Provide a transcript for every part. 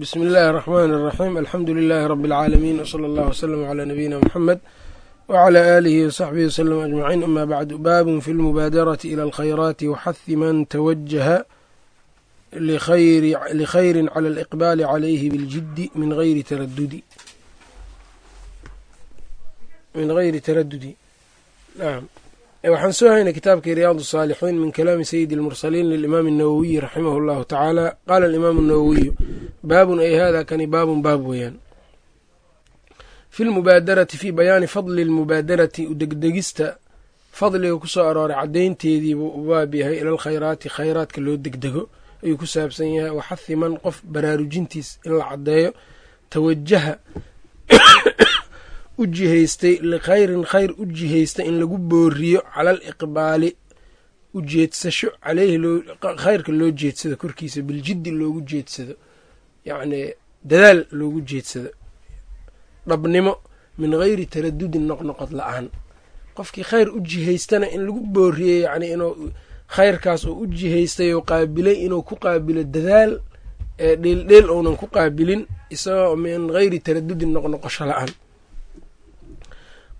bismi illaahi araxmaan araxiim alxamdu lilaahi rabi alcaalamiin wsala allah wslama calaa nabiyina muxamed wacalaa aalihi wasaxbihi wasalam ajmaciin ama bacdu baabun fi lmubaadarati ila alkhayraati waxahi man tawajaha likhayrin cala aliqbaali calayhi biljiddi min hayri taradudi min hayri taraddudi. Naam. waxaan soo haynay kitaabkii riyaad الsaalixiin min kalaami sayidi اlmursaliin lilimaami الnawowiyi raximah اllahu tacaala qaala alimaamu الnawowiyu baabun ay hada kani baabun baab weeyaan fi lmubaadarati fii bayaani fadli اlmubaadarati udegdegista fadliga kusoo arooray caddaynteediibuu u baab yahay ila alkhayraati khayraadka loo degdego ayuu ku saabsan yahay waxahi man qof baraarujintiis in la caddeeyo tawajaha u jihaystay likhayrin khayr u jihaystay in lagu booriyo cala aliqbaali ujeedsasho caleyhi khayrka loo jeedsado korkiisa biljiddi loogu jeedsado yacnii dadaal loogu jeedsado dhabnimo min gayri taradudin noqnoqod la'aan. Qofkii khayr u jihaystana in lagu booriyey yacnii inuu khayrkaas oo u jihaystay oo qaabilay inuu ku qaabilo dadaal ee dheeldheel ounan ku qaabilin isagoo min gayri taradudin noqnoqosho la'aan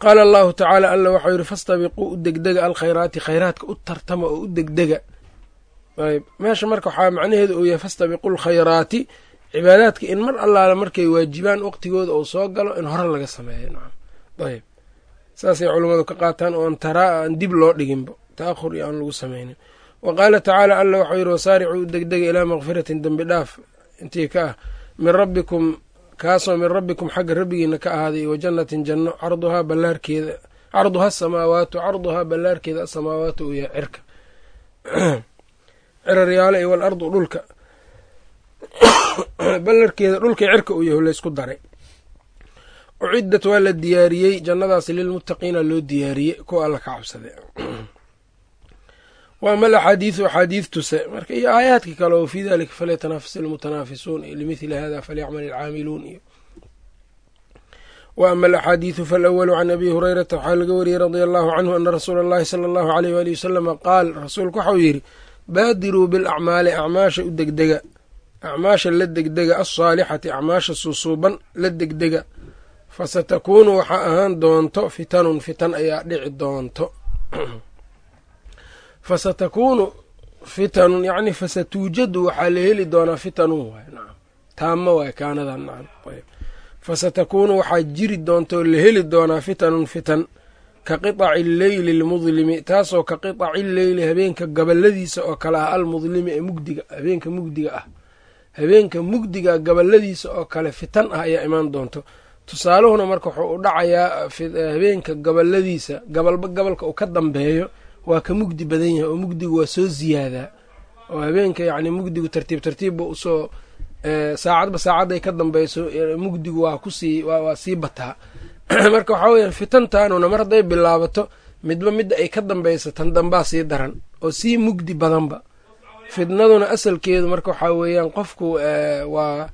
qaala allahu tacaala alla waxau yidhi fastabiquu u degdega alkhayraati khayraadka u tartama oo u degdega. Meesha marka waxaa macnaheedu uu yahay fastabiqu lkhayraati cibaadaadka in mar allaale markay waajibaan waqtigooda uu soo galo in hore laga sameeyo ayb saasay culummadu ka qaataan oon taraa aan dib loo dhiginba ta'ahur iyo aan lagu sameynin. Wa qaala tacaala alla waxau yidhi wasaaricuu u degdega ilaa makfiratin dembi dhaaf. Intii ka ah min rabbikum kaasoo min rabbikum xagga rabbigiina ka ahaaday wa jannatin janno carduhaa ballaarkeeda carduha asamaawaatu carduhaa ballaarkeeda asamaawaatu uu yahay cirka. Ciraryaalo iyo walardu dhulka. Ballarkeeda dhulka cirka uu yahay laysku daray. Uciddat waa la diyaariyey jannadaasi lilmuttaqiina loo diyaariyey kuwa alla ka cabsaday waama alaxaadiidu axaadiid tuse. Marka iyo aayaadka kale oo fii dalika falyatanafas ilmutanaafisuun iyo limithli hada falyacmal ilcaamiluun iyo wa ama alaxaadiidu faalawalu can abi hurayrata waxaa laga wariyey radia allahu canhu ana rasuula allahi sala allahu aleyh waali wasalama qaal rasuulku waxau yidhi baadiruu bilacmaali acmaasha u degdega. Acmaasha la degdega alsaalixati acmaasha suusuuban la degdega. Fasatakuunu waxaa ahaan doonto fitanun fitan ayaa dhici doonto fasatakuunu fitanun yacni fasatuujadu waxaa la heli doonaa fitanun waay nacam taamo waay kaanadan nacam fasatakuunu waxaa jiri doonta oo la heli doonaa fitanun fitan ka qiطaci alleyli almudlimi taasoo ka qiطaci lleyli habeenka gabaladiisa oo kale ah almudlimi ee mugdiga habeenka mugdiga ah habeenka mugdiga gabaladiisa oo kale fitan ah ayaa imaan doonto tusaaluhuna marka wuxuu u dhacayaa habeenka gabaladiisa gabalba gabalka uu ka dambeeyo waa ka mugdi badan yahay oo mugdigu waa soo ziyaadaa oo habeenka yacni mugdigu tartiib tartiibba u soo saacadba saacadday ka dambeyso mugdigu waa ku sii waa sii bataa. Marka waxaa weya fitantaanuna mar hadday bilaabato midba midda ay ka dambeyso tan dambaa sii daran oo sii mugdi badanba. Fitnaduna asalkeedu marka waxaa weeyaan qofku waa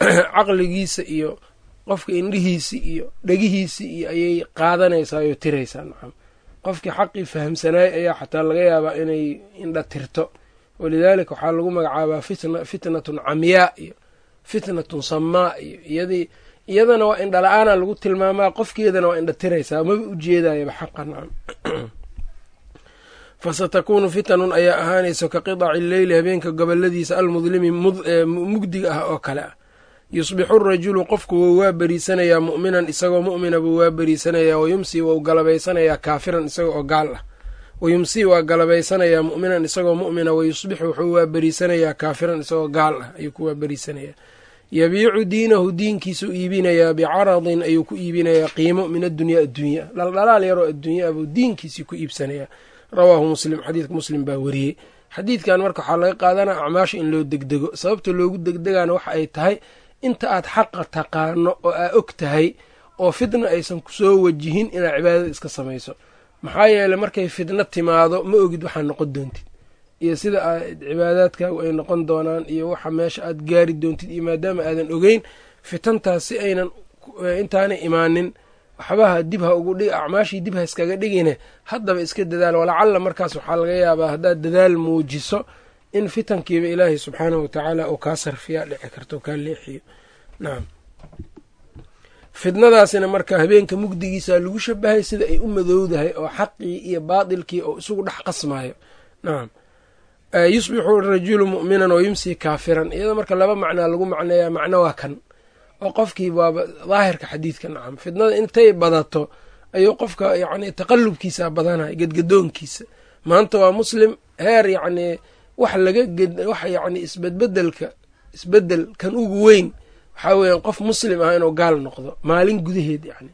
caqligiisa iyo qofka indhihiisi iyo dhegihiisi iyo ayay qaadanaysaa oo tiraysaa nacam qofkii xaqii fahamsanaay ayaa xataa laga yaabaa inay indha tirto. Walidaalika waxaa lagu magacaabaa fitna fitnatun camyaa iyo fitnatun samaa iyo iyadii iyadana waa indha la'aana lagu tilmaamaa qofkeedana waa indha tiraysaa. Maba ujeedayaba xaqa nacam fasatakuunu fitanun ayaa ahaanaysa ka qidaci leyli habeenka goboladiisa almudlimi mugdiga ah oo kale. ah yusbixu rajulu qofku wou waa beriisanayaa mu'minan isagoo mu'mina buu waa beriisanayaa wayumsii wou galabaysanayaa kaafiran isaga oo gaal ah. Wayumsii waa galabaysanayaa mu'minan isagoo mu'mina wayusbixu wuxuu waa beriisanayaa kaafiran isagoo gaal ah ayuu ku waa beriisanayaa yabiicu diinahu diinkiisuu iibinayaa bicaradin ayuu ku iibinayaa qiimo min addunyaa addunya. Dhaldhalaal yaroo addunya buu diinkiisii ku iibsanayaa rawaahu muslim xadiidka muslim baa wariyey. Xadiidkan marka waxaa laga qaadanaa acmaasha in loo degdego. Sababta loogu degdegaana waxa ay tahay inta aad xaqa taqaano oo aa og tahay oo fitna aysan ku soo wajihin inaad cibaadada iska samayso. Maxaa yeeley markay fitno timaado ma ogid waxaa noqon doontid. Iyo sida aad cibaadaadkaagu ay noqon doonaan iyo waxa meesha aad gaari doontid iyo maadaama aadan ogeyn fitantaas si aynan intaanay imaanin waxbaha dib ha ugu dhig acmaashii dib ha iskaga dhigine haddaba iska dadaal walacalla markaas waxaa laga yaabaa haddaad dadaal muujiso in fitankiiba ilaahay subxaanahu watacaala uu kaa sarfiyaa dhici karto kaa leexiyo nacam fidnadaasina marka habeenka mugdigiisa lagu shabahay sida ay u madowdahay oo xaqii iyo baatilkii oo isugu dhex qasmaayo. Nacam yusbixu rajulu mu'minan oo yumsii kaafiran iyadoo marka laba macnaa lagu macneeyaa macno waa kan. Oo qofkii waaba daahirka xadiidka nacam fidnada intay badato ayuu qofka yacni taqalubkiisa badanaya gedgadoonkiisa. Maanta waa muslim heer yacnii wax laga wax yacni isbedbedelka isbeddel kan ugu weyn waxaa weeyaan qof muslim ah inuu gaal noqdo maalin gudaheed yacni.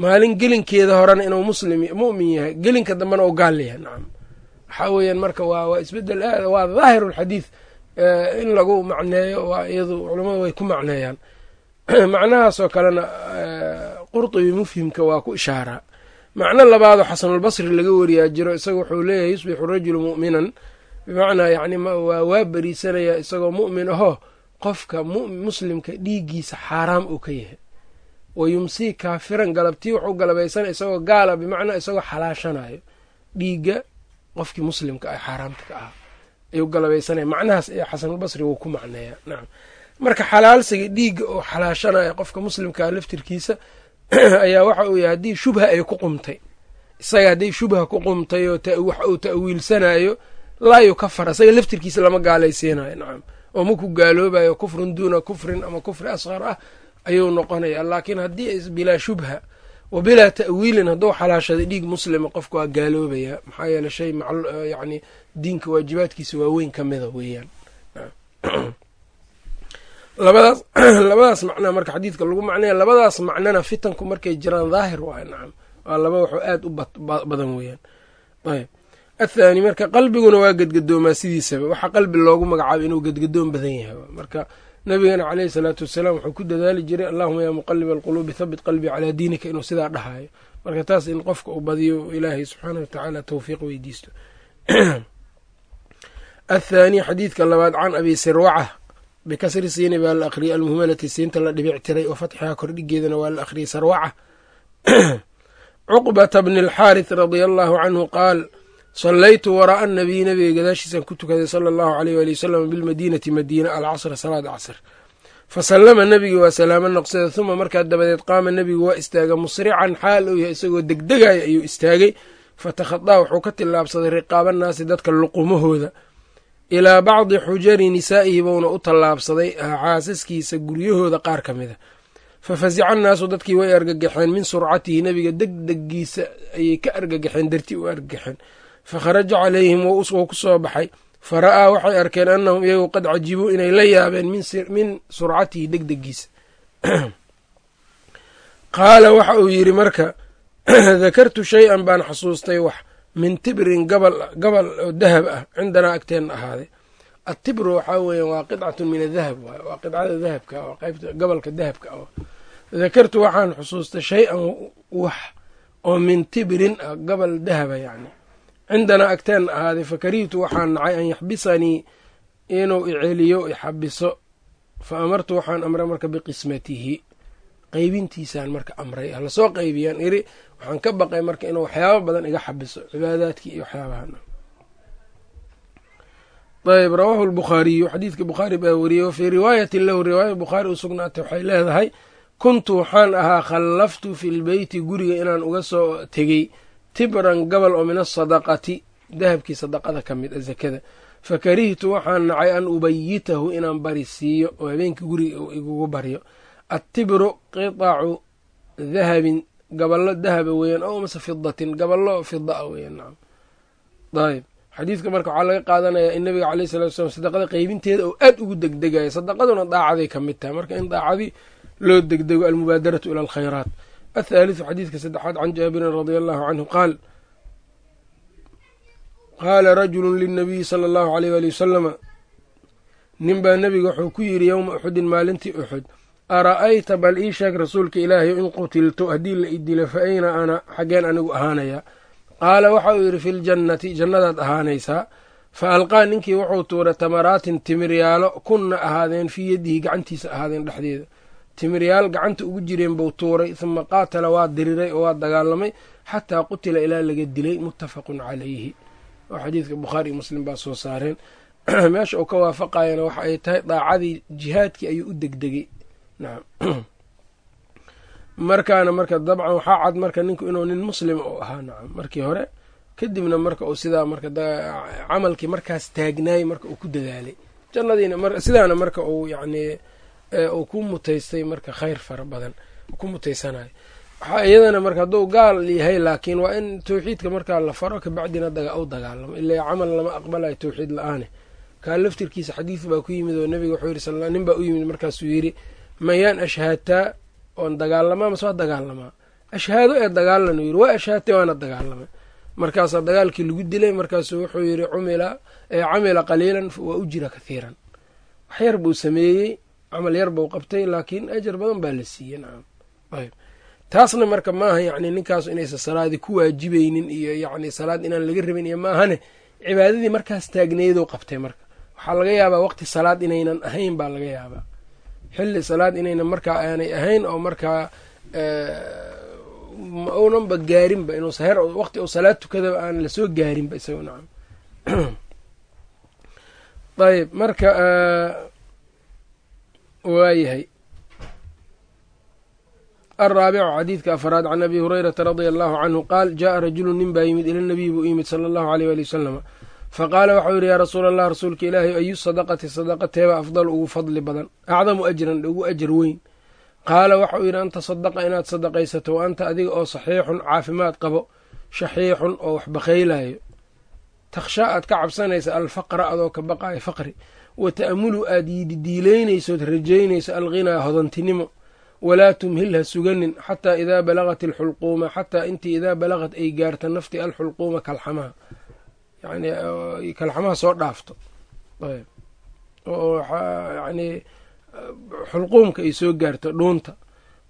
Maalin gelinkeeda horena inuu muslim mu'min yahay gelinka dambena uu gaal yahay nacam. Waxaa weeyaan marka waa waa isbeddel aad waa daahirulxadiid in lagu macneeyo waa iyadu culammadu way ku macneeyaan. Macnahaasoo kalena qurtubi mufhimka waa ku ishaaraa. Macno labaadoo xasanulbasri laga wariyaa jiro isaga wuxuu leeyahay yusbixu rajulu mu'minan bimacnaa yacni waa beriisanayaa isagoo mu'min ahoo qofka muslimka dhiiggiisa xaaraam uu ka yahay. Wa yumsii kaafiran galabtii wuxuu galabaysanaya isagoo gaala bimacnaa isagoo xalaashanayo dhiigga qofkii muslimka ah xaaraamta ka ahaa ayuu galabaysanaya macnahaas ayaa xasanulbasri wuu ku macneeyaa. Nacam marka xalaalsiga dhiigga oo xalaashanaya qofka muslimkaa laftirkiisa ayaa waxa uu yahay haddii shubha ay ku qumtay. Isaga hadday shubha ku qumtay oo wax uu ta'wiilsanayo laa yukafar isaga laftirkiisa lama gaalaysiinayo nacam. oo maku gaaloobayo kufrun duuna kufrin ama kufri asqar ah ayuu noqonaya laakiin haddii bilaa shubha wa bilaa ta'wiilin hadduu xalaashaday dhiig muslima qofka waa gaaloobaya maxaa yeele shay yani diinka waajibaadkiisa waaweyn ka mida weeyaan. Labadaas labadaas macnaa marka xadiidka lagu macnaya labadaas macnana fitanku markay jiraan daahir waay nacam. Waa laba waxuu aad u badan weeyaan. Ayb athaani marka qalbiguna waa gedgadoomaa sidiisaba. Waxaa qalbi loogu magacaabay inuu gedgadoon badan yahay. Marka nabigana caleyhi salaatu wasalaam wuxuu ku dadaali jiray allahuma yaa muqaliba alquluubi thabit qalbii calaa diinika inuu sidaa dhahayo. Marka taas in qofka uu badiyo ilaahay subxaana watacaala towfiiq weydiisto. Athaani xadiidka labaad can abi sirwaca bikasri siini baa la akhriyay almuhmalati siinta la dhibic tiray wa fatxihaa kordhigeedana waa la akhriyay sarwaca cuqbata bni alxaarith radia allaahu canhu qaal sallaytu waraa'a anabiy nabiga gadaashiisaan ku tukaday sala allahu aleyh waali wasalam bilmadiinati madiina alcasra salaad casr fa sallama nebigii waa salaamo noqsada huma markaa dabadeed qaama nebigu waa istaaga musrican xaal uu yahay isagoo degdegaya ayuu istaagay fatakhadaa wuxuu ka tillaabsaday riqaabannaasi dadka luqumahooda ilaa bacdi xujari nisaa'ihi buuna u tallaabsaday xaasaskiisa guryahooda qaar ka mida fa fasica annaasu dadkii way argagaxeen min surcatihi nebiga degdegiisa ayay ka argagaxeen darti u argagaxeen fa kharaja calayhim wuu ku soo baxay. Fa ra'aa waxay arkeen annahum iyagu qad cajibuu inay la yaabeen min surcatihi degdegiisa qaala waxa uu yidhi marka dakartu shay-an baan xasuustay wax min tibrin gabal oo dahab ah cindanaa agteenna ahaaday. Atibru waxaa weeya waa qidcatun min adahab waay waa qidcada dahabka oo qaybta gobolka dahabka ah. Dakartu waxaan xusuustay shay-an wax oo min tibrin ah gabal dahaba yacni cindanaa agteenna ahaaday fakarihtu waxaan nacay an yaxbisanii inuu iceliyo ixabiso fa amartu waxaan amray marka biqismatihi qaybintiisaan marka amray la soo qaybiyaan iri waxaan ka baqay marka inuu waxyaaba badan iga xabiso cibaadaadkii iyo waxyaabahan ayb rawaahu lbukhaariyu xadiidka bukhaari baa wariyey wa fii riwaayatin lahu riwaaya bukhaari u sugnaatay waxay leedahay kuntu waxaan ahaa khallaftu fi lbeyti guriga inaan uga soo tegey tibran gabal oo min asadaqati dahabkii sadaqada ka mid a zakada. Fakarihtu waxaan nacay an ubayitahu inaan bari siiyo oo habeenkii guriga igugu baryo. Attibru qiطacu dahabin gaballo dahaba weeyaan ow mase fidatin gaballo fida a weeyaan nacam ayb xadiidka marka waxaa laga qaadanayaa in nabiga caleyh salatu slam sadaqada qeybinteeda oo aad ugu degdegaya sadaqaduna daacaday ka mid tahay. Marka in daacadii loo degdego almubaadaratu ila alkhayraat athaalitثu xadiidka saddexaad can jaabirin radia allahu canhu qaal qaala rajulu lilnabiyi sala allahu aleyh wali wasalama nin baa nebiga wuxuu ku yidhi yowma uxudin maalintii uxud ara'ayta bal ii sheeg rasuulka ilaahay in qutiltu haddii la idilo fa ayna ana xaggeen anigu ahaanayaa qaala waxa uu yidhi fi ljannati jannadaad ahaanaysaa fa alqaa ninkii wuxuu tuuray tamaraatin timiryaalo kunna ahaadeen fii yadihi gacantiisa ahaadeen dhexdeeda timiryaal gacanta ugu jireen buu tuuray huma qaatala waa diriray oo waa dagaalamay xataa qutila ilaa laga dilay muttafaqun calayhi. Oo xadiidka bukhaari iyo muslim baa soo saareen. Meesha uu ka waafaqayana waxa ay tahay daacadii jihaadkii ayuu u degdegay. Nacam markaana marka dabcan waxaa cad marka ninku inuu nin muslima u ahaa nacam markii hore kadibna marka uu sidaa marka camalkii markaas taagnaayey marka uu ku dadaalay. Jannadiina sidaana marka uu yacni uu ku mutaystay marka khayr fara badan ku mutaysanayo waxaa iyadana marka hadduu gaal yahay laakiin waa in tawxiidka markaa la faro kabacdina u dagaalamo ilaa camal lama aqbalayo tawxiid la'aane. Kaa laftirkiisa xadiid baa ku yimid oo nebiga wuxuu yiri sal nin baa u yimid markaasuu yidhi mayaan ashhaadtaa oon dagaalamaa mase waa dagaalamaa ashhaado ee dagaalan yiri waa ashhaadtay waana dagaalamay markaasaa dagaalkii lagu dilay markaasuu wuxuu cumila camila qaliilan wa ujira kathiiran. Wax yar buu sameeyey camal yar buu qabtay laakiin ajar badan baa la siiyey nacam ayb taasna marka maaha yacni ninkaasu inaysan salaadii ku waajibaynin iyo yacni salaad inaan laga rabin iyo maahane cibaadadii markaas taagneyduu qabtay marka. Waxaa laga yaabaa waqti salaad inaynan ahayn baa laga yaabaa. Xilli salaad inaynan markaa aanay ahayn oo markaa unanba gaarinba inuusa her waqti uu salaad tukadaba aan la soo gaarinba isago nacam ayb marka waayahay. Alraabicu xadiidka afaraad can abi hurayrata radia allahu canhu qaal jaءa rajulu nin baa yimid ila nabiy buu yimid sala allahu aleyh wali wasalama faqaala waxau yidhi yaa rasuula allah rasuulka ilaahay ayu sadaqati sadaqateeba afdal ugu fadli badan acdamu ajran ugu ajar weyn. Qaala waxau yidhi anta sadaqa inaad sadaqaysato wa anta adiga oo saxiixun caafimaad qabo shaxiixun oo wax bakaylayo takhshaa aad ka cabsanaysa alfaqra adoo ka baqayo faqri wa ta'amulu aad yididiileynaysood rajaynayso alghinaa hodantinimo. Walaa tumhil ha suganin xataa idaa balagat alxulquuma xataa intii idaa balagad ay gaarta nafti alxulquuma kalxamaha. Yani kalxamaha soo dhaafto. Oo yani xulquumka ay soo gaarto dhuunta.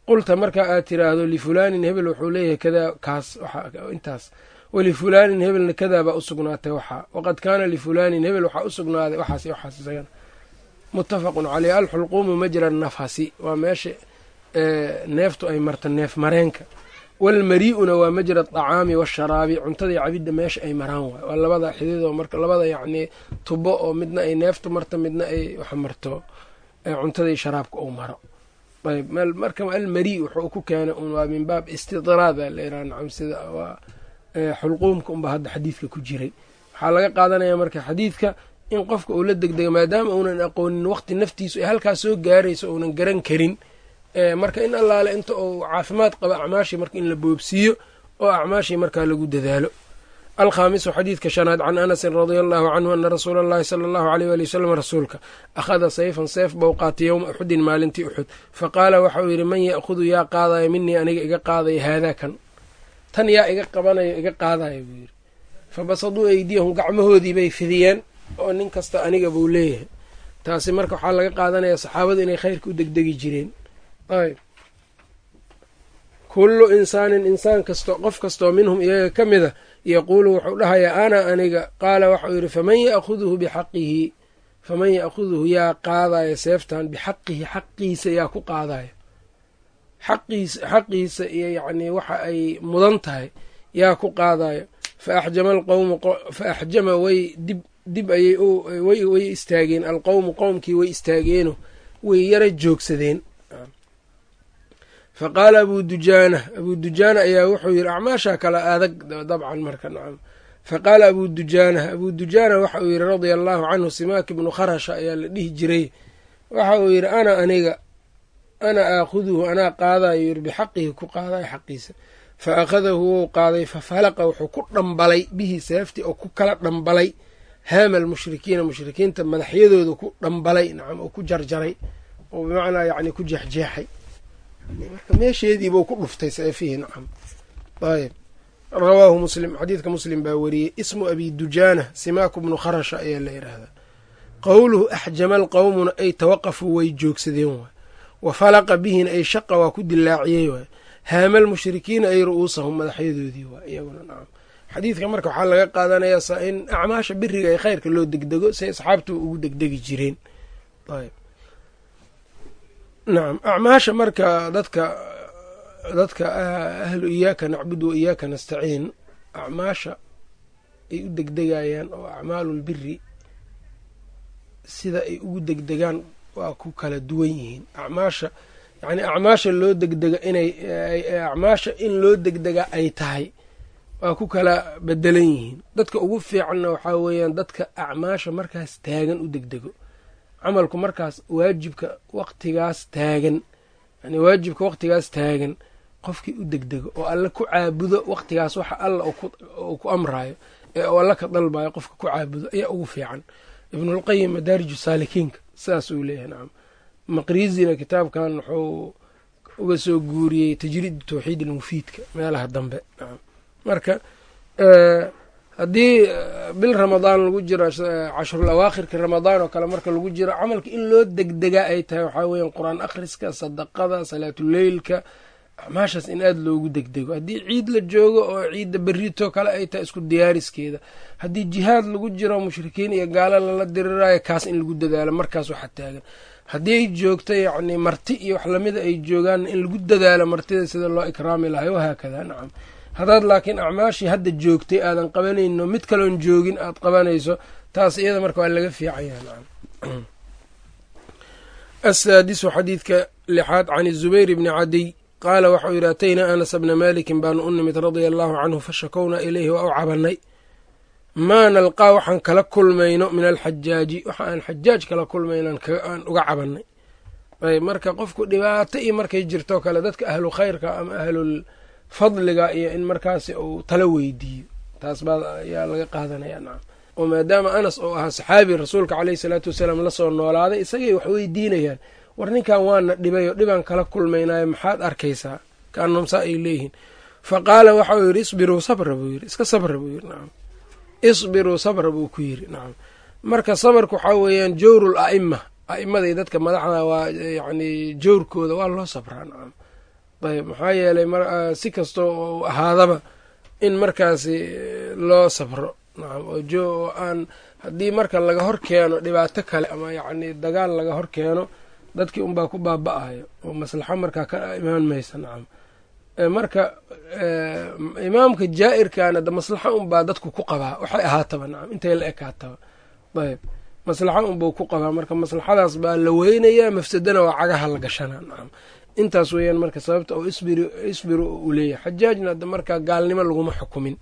Qulta marka aad tiraahdo lifulaanin hebel wuxuu leeyahay kadaa kaas intaas walifulaanin hebelna kadaa baa u sugnaatay waxaa waqad kaana lifulaanin hebel waxaa u sugnaaday waxaas waxaas isagana muttafaqun caleyh alxulquumu majra nafhasi waa meesha neeftu ay marto neef mareenka. Walmarii'una waa majra aطacaami washaraabi cuntada iyo cabidda meesha ay maraan waay waa labada xididoo marka labada yacnii tubo oo midna ay neeftu marto midna ay wax marto cuntadii sharaabka uu maro. Ayb marka almari wuxuu ku keenay un waa min baab istidraada layraa nacam sida waa xulquumka unba hadda xadiidka ku jiray. Waxaa laga qaadanaya marka xadiidka in qofka uu la degdega maadaama uunan aqoonin waqti naftiisu ay halkaas soo gaarayso uunan garan karin. Marka in allaale inta uu caafimaad qabo acmaashii marka in la boobsiiyo oo acmaashii markaa lagu dadaalo. Alkhaamisu xadiidka shanaad can anasin radia allahu canhu ana rasuula allahi sala allahu aleyh wali wasalam rasuulka akhada sayfan seef bou qaatay yowma uxudin maalintii uxud faqaala waxa uu yidhi man ya'khudu yaa qaadaya minii aniga iga qaadaya haadaa kan tan yaa iga qabanayo iga qaadaya buu yidhi. Fabasaduu eydiyahum gacmahoodii bay fidiyeen oo nin kasta aniga buu leeyahay. Taasi marka waxaa laga qaadanaya saxaabadu inay khayrka u degdegi jireen. Ayb. Kullu insaanin insaan kasto qof kastoo minhum iyaga ka mida yaquulu wuxuu dhahayaa ana aniga. Qaala waxau yidhi faman ya'khuduhu bixaqihi faman ya'khuduhu yaa qaadaya seeftan bixaqihi xaqiisa yaa ku qaadaya xaqiisa iyo yacnii waxa ay mudan tahay yaa ku qaadayo. Fa axjama alqowmu fa way dib dib ayay way istaageen. Alqowmu qowmkii way istaageeno way yara joogsadeen. Fa qaala abuu dujaana abuu dujaana ayaa wuxuu yidhi acmaashaa kale adag dabcan marka nacam fa qaala abuu dujaana abuu dujaana waxa uu yidhi radia allaahu canhu simaak ibnu kharasha ayaa la dhihi jiray. Waxa uu yidhi ana aniga ana aakhuduhu anaa qaadayo yidhi bixaqihi ku qaadayo xaqiisa fa akhadahu wou qaaday fa falaqa wuxuu ku dhambalay bihi seefti oo ku kala dhambalay haama almushrikiina mushrikiinta madaxyadooda ku dhambalay nacam oo ku jarjaray oo bimacnaa yacni ku jeexjeexay marka meesheediibuu ku dhuftay seefihii nacam ayb rawaahu muslim xadiidka muslim baa wariyey ismu abi dujaana simaaku bnu kharasha ayaa la yidhaahdaa qowluhu axjama alqowmuna ay tawaqafuu way joogsadeen waay wa falaqa bihina ay shaqa waa ku dilaaciyey waay. Haama almushrikiina ay ru'uusahum madaxyadoodii waay iyaguna nacam xadiidka marka waxaa laga qaadanayaa in acmaasha biriga ee khayrka loo degdego say asxaabtu ugu degdegi jireen. Ayb. Nacam acmaasha marka dadka dadka ahlu iyaaka nacbud wa iyaaka nastaciin acmaasha ay u degdegayaan oo acmaalulbiri sida ay ugu degdegaan waa ku kala duwan yihiin. Acmaasha yacni acmaasha loo degdega inay acmaasha in loo degdega ay tahay waa ku kala bedelan yihiin. Dadka ugu fiicanna waxaa weeyaan dadka acmaasha markaas taagan u degdego. Camalku markaas waajibka waqtigaas taagan yani waajibka waqtigaas taagan qofkii u degdego oo alle ku caabudo waqtigaas waxa alla uu ku amrayo ee uu alla ka dalbayo qofka ku caabudo ayaa ugu fiican. Ibnulqayim madaariju saalikiinka sidaas uu leeyahay nacam maqriizina kitaabkan wuxuu uga soo guuriyey tajriid tawxiid ilmufiidka meelaha dambe nacam marka haddii bil ramadaan lagu jiro cashrul awaakhirka ramadaan oo kale marka lagu jiro camalka in loo degdegaa ay tahay waxaa weeyaan qur'aan akhriska sadaqada salaatuleylka acmaashaas in aada loogu degdego. Haddii ciid la joogo oo ciidda berito kale ay tahay isku diyaariskeeda haddii jihaad lagu jiro mushrikiin iyo gaalo lala diriraayo kaas in lagu dadaalo markaas waxa taagan. Haddii ay joogto yacni marti iyo wax lamida ay joogaan in lagu dadaalo martida sida loo ikraami lahay wahaakada nacam. Haddaad laakiin acmaashii hadda joogtay aadan qabanayno mid kaloon joogin aad qabanayso taas iyada marka waa laga fiican yaha nacam asaadisu xadiidka lixaad can zubayr bni cadiy qaala waxau yidhi ataynaa anas bna malikin baanu u nimid radia allaahu canhu fashakownaa ileyhi waa u cabannay. Maa nalqaa waxaan kala kulmayno min alxajaaji waxa aan xajaaj kala kulmayno aan uga cabannay. Ayb marka qofku dhibaato iyo markay jirto kale dadka ahlu khayrka ama ahlul fadliga iyo in markaasi uu tala weydiiyo. Taas baa ayaa laga qaadanaya nacam oo maadaama anas oo ahaa saxaabi rasuulka caleyhi salaatu wasalaam la soo noolaaday isagay wax weydiinayaan war ninkan waana dhibay oo dhibaan kala kulmaynayo maxaad arkaysaa? Kaanahum saa ay leeyihiin. Fa qaala waxau yidhi isbiruu sabra buu yidhi. Iska sabra buu yidhi. Nacam isbiruu sabra buu ku yidhi. Nacam marka sabarka waxaa weeyaan jawrul a'ima a'imaday dadka madaxda waa yacni jawrkooda waa loo sabraa. Nacam ayb maxaa yeelay si kastoo u ahaadaba in markaasi loo sabro. Nacam oo jo oo aan haddii marka laga hor keeno dhibaato kale ama yacni dagaal laga hor keeno dadkii unbaa ku baaba-ayo oo maslaxo markaa ka imaan maysa nacam. Marka imaamka jaa-irkana de maslaxo unbaa dadku ku qabaa waxay ahaataba nacam intay la ekaataba. Ayb maslaxo unbuu ku qabaa marka maslaxadaas baa la weynayaa mafsadana waa cagaha la gashanaa nacam. Intaas weeyaan marka sababta oo isbiru uu leeyahay xajaajna de marka gaalnimo laguma xukumin.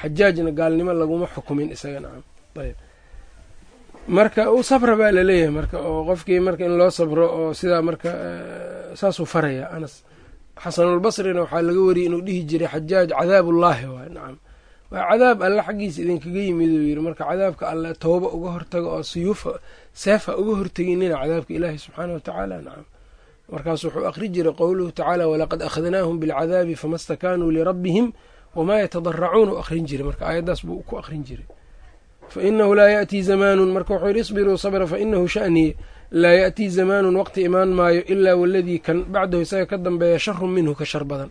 Xajaajna gaalnimo laguma xukumin isaga nacam. Ayb marka uu sabra baa la leeyahay marka oo qofkii marka in loo sabro oo sidaa marka saasuu faraya anas. Xasanulbasrina waxaa laga wariyey inuu dhihi jiray xajaaj cadaabullaahi waay nacam waa cadaab alle xaggiisa idinkaga yimid uu yidhi marka cadaabka alle tooba uga hortaga oo suyuufa seefa uga horteginina cadaabka ilaahi subxaana wa tacaala nacam markaas wuxuu akhri jiray qowluhu tacaala walaqad akhadnaahum bilcadaabi fama stakaanuu lirabbihim wamaa yatadaracuun u akhrin jiray. Marka aayaddaas buu ku akhrin jiray fa inahu laa ya'tii zamaanun marka wuxuu yidhi isbiruu sabra fa inahu sha'niye laa ya'tii zamaanun waqti imaan maayo ilaa waladii kan bacdahu isaga ka dambeeya sharun minhu ka shar badan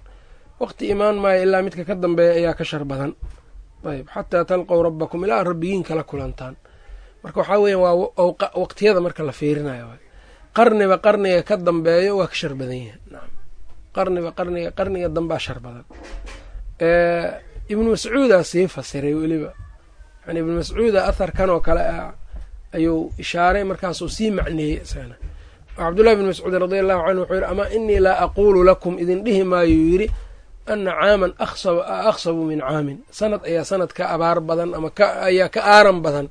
waqti imaan maayo ilaa midka ka dambeeya ayaa ka shar badan ayb xataa talqow rabbakum ilaa rabbigiin kala kulantaan marka waxaa weeyaan waa waqtiyada marka la fiirinayo qarniba qarniga ka dambeeyo waa ka shar badan yahay nacam qarniba qarniga qarniga dambaa shar badan ibnu mascuudaa sii fasiray weliba yani ibnu mascuuda atharkan oo kale ah ayuu ishaaray markaasuu sii macneeyey isagana cabdullahi bn mascuud radi allahu canhu wuxuu yidhi amaa inii laa aquulu lakum idin dhihi maayuu yidhi ana caaman aqsabu min caamin. Sanad ayaa sanad ka abaar badan ama ayaa ka aaran badan.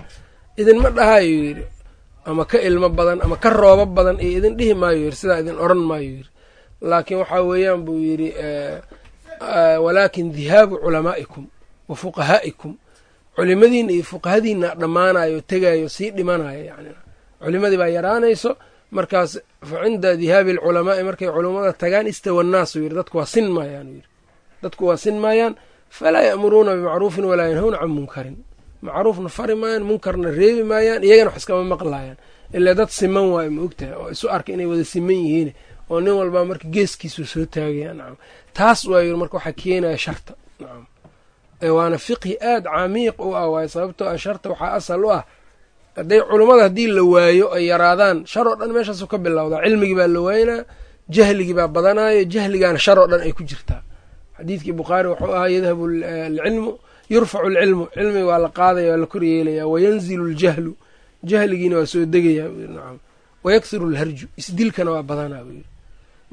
Idinma dhahayuu yidhi ama ka ilmo badan ama ka roobo badan iyo idin dhihi maayo yidhi sidaa idin odhan maayo yidhi. Laakiin waxaa weeyaan buu yidhi walaakin dihaabu culamaa'ikum wa fuqahaa'ikum culimadiina iyo fuqahadiina dhammaanayo tegayo sii dhimanayo yani culimadii baa yaraanayso markaas fa cinda dihaabi alculamaa'i markay culummada tagaan istawa annaasu yidhi dadku waa sin maayaan yidhi. Dadku waa sin maayaan falaa ya'muruuna bimacruufin walaa yanhawna can munkarin. Macruufna fari maayaan munkarna reebi maayaan iyagana wax iskama maqlaayaan. Ilaa dad siman waayo ma ogtahay. Oo isu arka inay wada siman yihiin oo nin walbaa marka geeskiisu soo taagaya nacam. Taas waayo marka waxaa keenaya sharta nacam waana fiqhi aada camiiq u ah waayo sababtoo ah sharta waxaa asal u ah hadday culummada haddii la waayo ay yaraadaan shar oo dhan meeshaasu ka bilowdaa. Cilmigii baa la waynaa jahligii baa badanayo jahligaana shar oo dhan ay ku jirtaa. Xadiidkii bukhaari wuxuu ahaa yadhabu alcilmu yurfacu alcilmu cilmiga waa la qaadaya waa la koryeelaya wayanzilu ljahlu jahligiina waa soo degayaa buu yiri nacam wayakthiru lharju isdilkana waa badanaa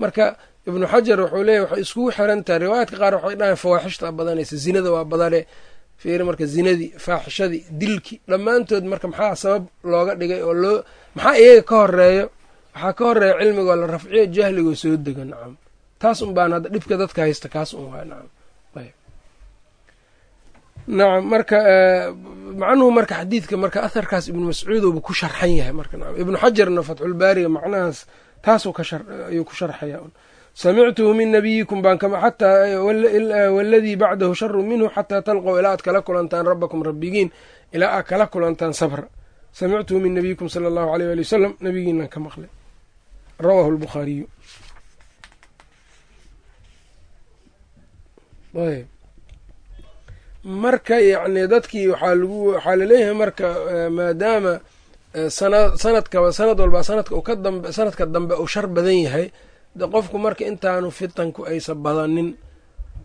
marka ibnu xajar wuxuu leeyahy waxay iskugu xiran tahay riwaayaadka qaar waxay dhahayn fawaaxishta badanaysa zinada waa badane fiiri marka zinadii faaxishadii dilkii dhammaantood marka maxaa sabab looga dhigay oo loo maxaa iyaga ka horeeyo waxaa ka horreeya cilmigoo la rafciyo jahligoo soo dego nacam taas un baan hadda dhibka dadka haysta kaas un waa nacam nacam marka macnuhu marka xadiidka marka aharkaas ibnu mascuudobu ku sharxan yahay marka nacam ibnu xajarna fatxulbaariga macnahaas taasuu ayuu ku sharxaya samictuhu min nabiyikum baan kama xataa waladii bacdahu sharu minhu xataa talqow ilaa aad kala kulantaan rabbakum rabbigiin ilaa aad kala kulantaan sabra samictuhu min nabiyikum sala allahu aleyh ali wasalam nabigiinan ka maqlay rawaahu lbukhaariyu marka yacni dadkii waxaa lagu waxaa la leeyahay marka maadaama sana sanadkaba sanad walba sanadka ka dambe sanadka dambe uu shar badan yahay de qofku marka intaanu fitanku aysa badanin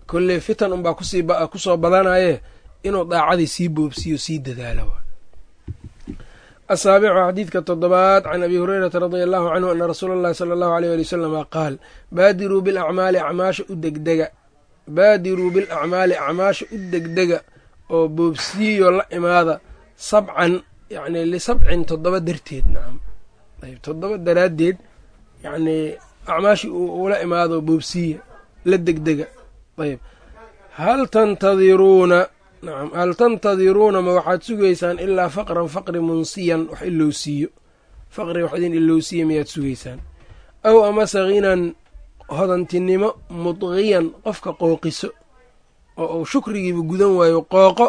kolley fitan unbaa ku sii ku soo badanaye inuu daacadii sii boobsiiyo sii dadaalo asaabicu xadiidka toddobaad can abi hurayrata radia allahu canhu ana rasuula allahi sala allahu aleyh ali wasalama qaal baadiruu bilacmaali acmaasha u degdega. Baadiruu bilacmaali acmaasha u degdega oo boobsiiyo la imaada sabcan yacni lisabcin toddoba darteed nacam ayb toddoba daraaddeed yacnii acmaashii ula imaado boobsiiya la degdega. Ayb hal tantadiruuna nacam hal tantadiruuna ma waxaad sugaysaan ilaa faqran faqri munsiyan wax ilowsiiyo faqri wax idin ilowsiya miyaad sugaysaan? Aw amase hinan hodantinimo mudqiyan qofka qooqiso oo uu shukrigiiba gudan waayo qooqo.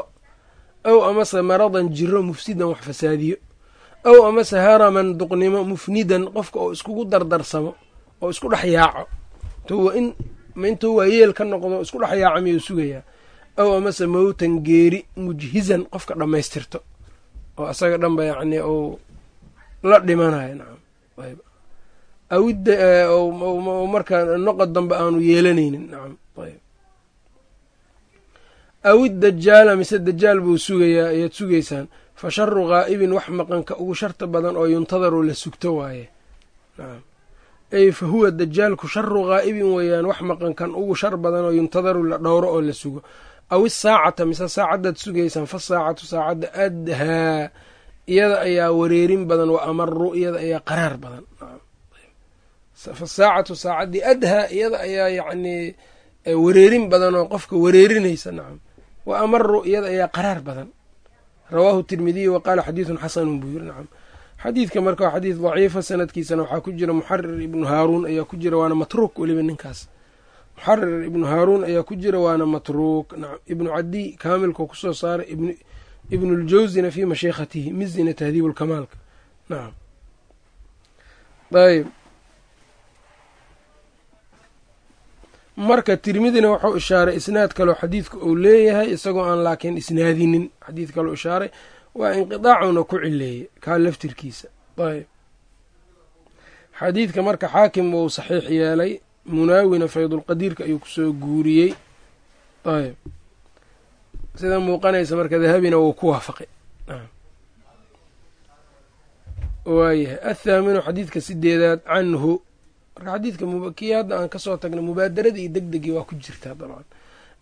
Aw amase maradan jiro mufsidan wax fasaadiyo. Aw amase haraman duqnimo mufnidan qofka oo iskugu dardarsamo oo isku dhex yaaco. Intuu waa yeel ka noqdo isku dhex yaaco miyuu sugayaa? Aw amase mowtan geeri mujhizan qofka dhammaystirto. Oo asaga dhanba yacnii uu la dhimanayo nacam. Awidda markaa noqod dambe aanu yeelanaynin nacam. Awid dajaala mise dajaal buu sugayaa ayaad sugaysaan. Fa sharu ghaa'ibin wax maqanka ugu sharta badan oo yuntadaru la sugto waaye. Nacam ey fa huwa dajaalku sharu ghaa'ibin weeyaan wax maqankan ugu shar badan oo yuntadaru la dhowro oo la sugo. Aw isaacata mise saacaddaad sugaysaan fa saacatu saacadda adhaa iyada ayaa wareerin badan wa amaru iyada ayaa qaraar badan. Fa saacatu saacaddii adhaa iyada ayaa yacnii wareerin badan oo qofka wareerinaysa nacam wa amaru iyada ayaa qaraar badan. Rawaahu tirmidiy wa qaala xadiidun xasanun buu yiri nacam xadiidka marka waa xadiid daciifa sanadkiisana waxaa ku jira muxarir ibnu haaruun ayaa ku jira waana matruuk weliba ninkaas. Muxarir ibnu haaruun ayaa ku jira waana matruuk. Ibnu cadiy kaamilkao ku soo saaray ibnuljawsina fii mashiikhatihi mizina tahdiibulkamaalka nacam ayb marka tirmidina wuxuu ishaaray isnaad kaloo xadiidka uu leeyahay isagoo aan laakiin isnaadinin xadiid kaloo ishaaray waa inqidaacuna ku cileeyey kaa laftirkiisa. Ayb. Xadiidka marka xaakim wuu saxiix yeelay munaawina faydulqadiirka ayuu ku soo guuriyey. Ayb. Sida muuqanaysa marka dahabina wuu ku waafaqay. Waayahay athaaminu xadiidka sideedaad canhu. Marka xadiidka kii hadda aan ka soo tagnay mubaadarada iyo degdegii waa ku jirtaa dabcan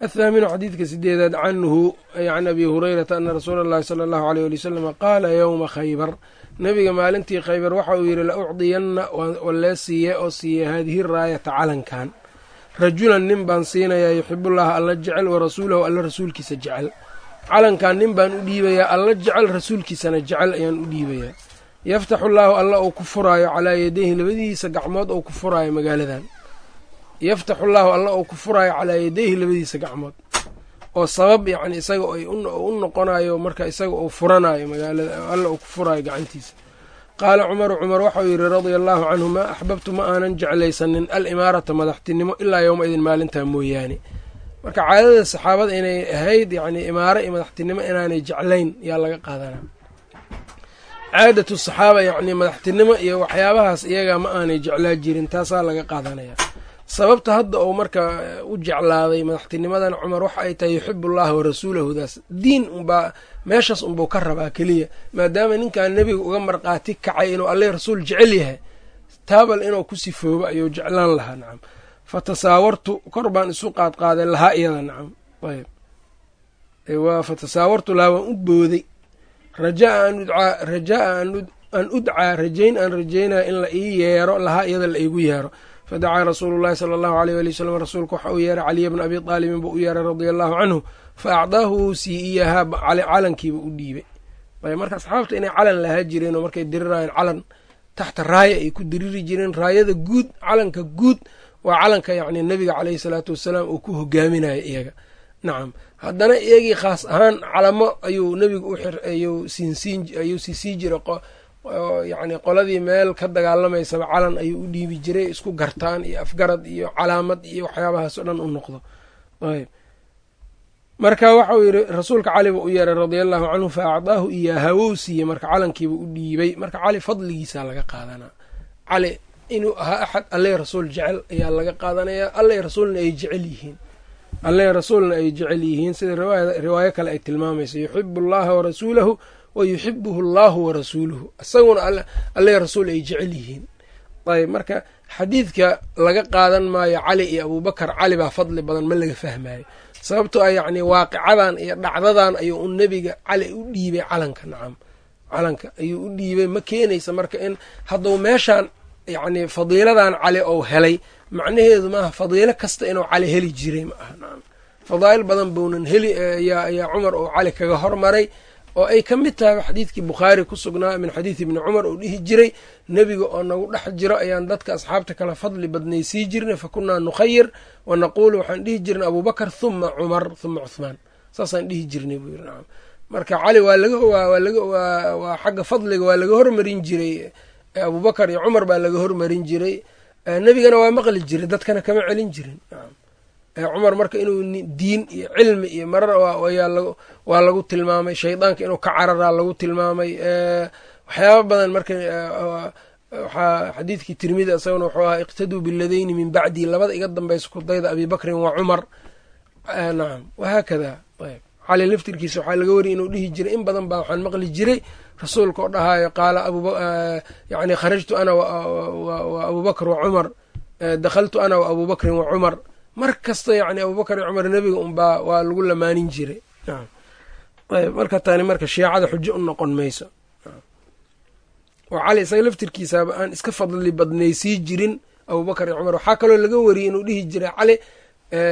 athaaminu xadiidka sideedaad canhu ay can abi hurayrata ana rasuula allahi sala allahu aleyh ali wasalama qaala yowma khaybar nebiga maalintii khaybar waxa uu yidhi la ucdiyanna walee siiye oo siiye haadihi raayata calankan rajulan nin baan siinayaa yuxibullaha alla jecel wa rasuulahu alla rasuulkiisa jecel calankan nin baan u dhiibayaa alla jecel rasuulkiisana jecel ayaan u dhiibayaa yaftaxu llaahu alla uu ku furaayo calaa yadayhi labadiisa gacmood ou ku furaayo magaaladan yaftaxu llaahu alla uu ku furaayo calaa yadayhi labadiisa gacmood. oo sabab yacni isaga u noqonayo marka isaga uu furanayo magaalada alla uu ku furaayo gacantiisa. qaala cumaru cumar waxau yidhi radia allaahu canhu maa axbabtu ma aanan jeclaysanin alimaarata madaxtinimo ilaa yowma idin maalintaa mooyaane. Marka caadada saxaabada inay ahayd yacni imaaro iyo madaxtinimo inaanay jeclayn yaa laga qaadanaa caadatu saxaaba yacni madaxtinimo iyo waxyaabahaas iyaga ma aanay jeclaa jirin taasaa laga qaadanaya sababta hadda uu marka u jeclaaday madaxtinimadan cumar waxa ay tahay yuxibu allaha wa rasuulahudaas. Diin unbaa meeshaas unbuu ka rabaa keliya maadaama ninkan nebiga uga marqaati kacay inuu alle rasuul jecel yahay. Taabal inuu ku sifoobo ayuu jeclaan lahaa nacam fa tasaawartu kor baan isu qaadqaaday lahaa iyada nacam fa tasaawartu lahaa waan u booday. Rajaa an udcaa rajaa an udcaa rajayn aan rajaynaya in la ii yeero lahaa iyada la iigu yeero fadacaa rasuulu llahi sala allahu aleyh wali wsalam rasuulku waxa uu yeeray caliya bna abi aalibin buu u yeeray radia allahu canhu fa acdaahu wuu sii iyahaa calankiiba u dhiibay. Marka asxaabta inay calan lahaa jireen oo markay dirirayeen calan taxta raaya ay ku diriri jireen raayada guud calanka guud waa calanka yacni nebiga caleyhi salaatu wasalaam uu ku hogaaminayo iyaga. Nacam haddana iyagii khaas ahaan calamo ayuu nebigu ayuu siinsiin ayuu siisii jiray yacni qoladii meel ka dagaalamaysaba calan ayuu u dhiibi jiray isku gartaan iyo afgarad iyo calaamad iyo waxyaabahaas oo dhan u noqdo. Ayb marka waxauu yidhi rasuulka cali buu u yeeray radia allahu canhu fa acdaahu iyaaha wou siiyey marka calankiiba u dhiibay marka cali fadligiisaa laga qaadanaa. Cali inuu ahaa axad alle rasuul jecel ayaa laga qaadanayaa alle rasuulna ay jecel yihiin. Alle rasuulna ay jecel yihiin. Sida riwaayo kale ay tilmaamayso yuxibu allaha warasuulahu wa yuxibuhu allahu warasuuluhu isaguna alle rasuul ay jecel yihiin. Ayb marka xadiidka laga qaadan maayo cali iyo abuubakar cali baa fadli badan ma laga fahmayo sababtoo ah yacni waaqicadan iyo dhacdadan ayuu u nebiga cali u dhiibay calanka nacam calanka ayuu u dhiibay ma keenaysa marka in hadduu meeshaan yacni fadiiladan cali ou helay macnaheedu maaha fadiilo kasta inuu cali heli jiray ma aha nacam fadaa'il badan buunan heli ayaa cumar uu cali kaga hormaray oo ay ka mid tahay xadiidkii bukhaari ku sugnaa min xadiidi ibni cumar uu dhihi jiray nebiga oo nagu dhex jiro ayaan dadka asxaabta kale fadli badnaysii jirnay fa kunnaa nukhayir wa naquulu waxaan dhihi jirnay abuubakar huma cumar huma cuhmaan saasaan dhihi jirnay buu yiri marka cali waa laga waa xagga fadliga waa laga hormarin jiray abuubakar iyo cumar baa laga hormarin jiray nebigana waa maqli jiray dadkana kama celin jirin cumar marka inuu diin iyo cilmi iyo marar waa lagu tilmaamay shaydaanka inuu ka cararaa lagu tilmaamay. Waxyaaba badan marka waxaa xadiidkii tirmidi isaguna wuxuu ahaa iqtaduu biladayni min bacdii labada iga dambaysa kudayda abi bakrin wa cumar. Nacam wahaakada ayb. Cali laftirkiisa waxaa laga wariyay inuu dhihi jiray in badan baa waxaan maqli jiray. Rasuulka oo dhahaayo qaala yani kharajtu ana wa abubakr wa cumar. Dakhaltu ana wa abubakrin wa cumar mar kasta yacni abubakar iyo cumar nebiga unbaa waa lagu lamaanin jiray ayb marka tani marka shiicada xujo u noqon mayso. Oo cali isaga laftirkiisaaba aan iska fadli badnaysii jirin abubakar iyo cumar. Waxaa kaloo laga wariyey inuu dhihi jiray cali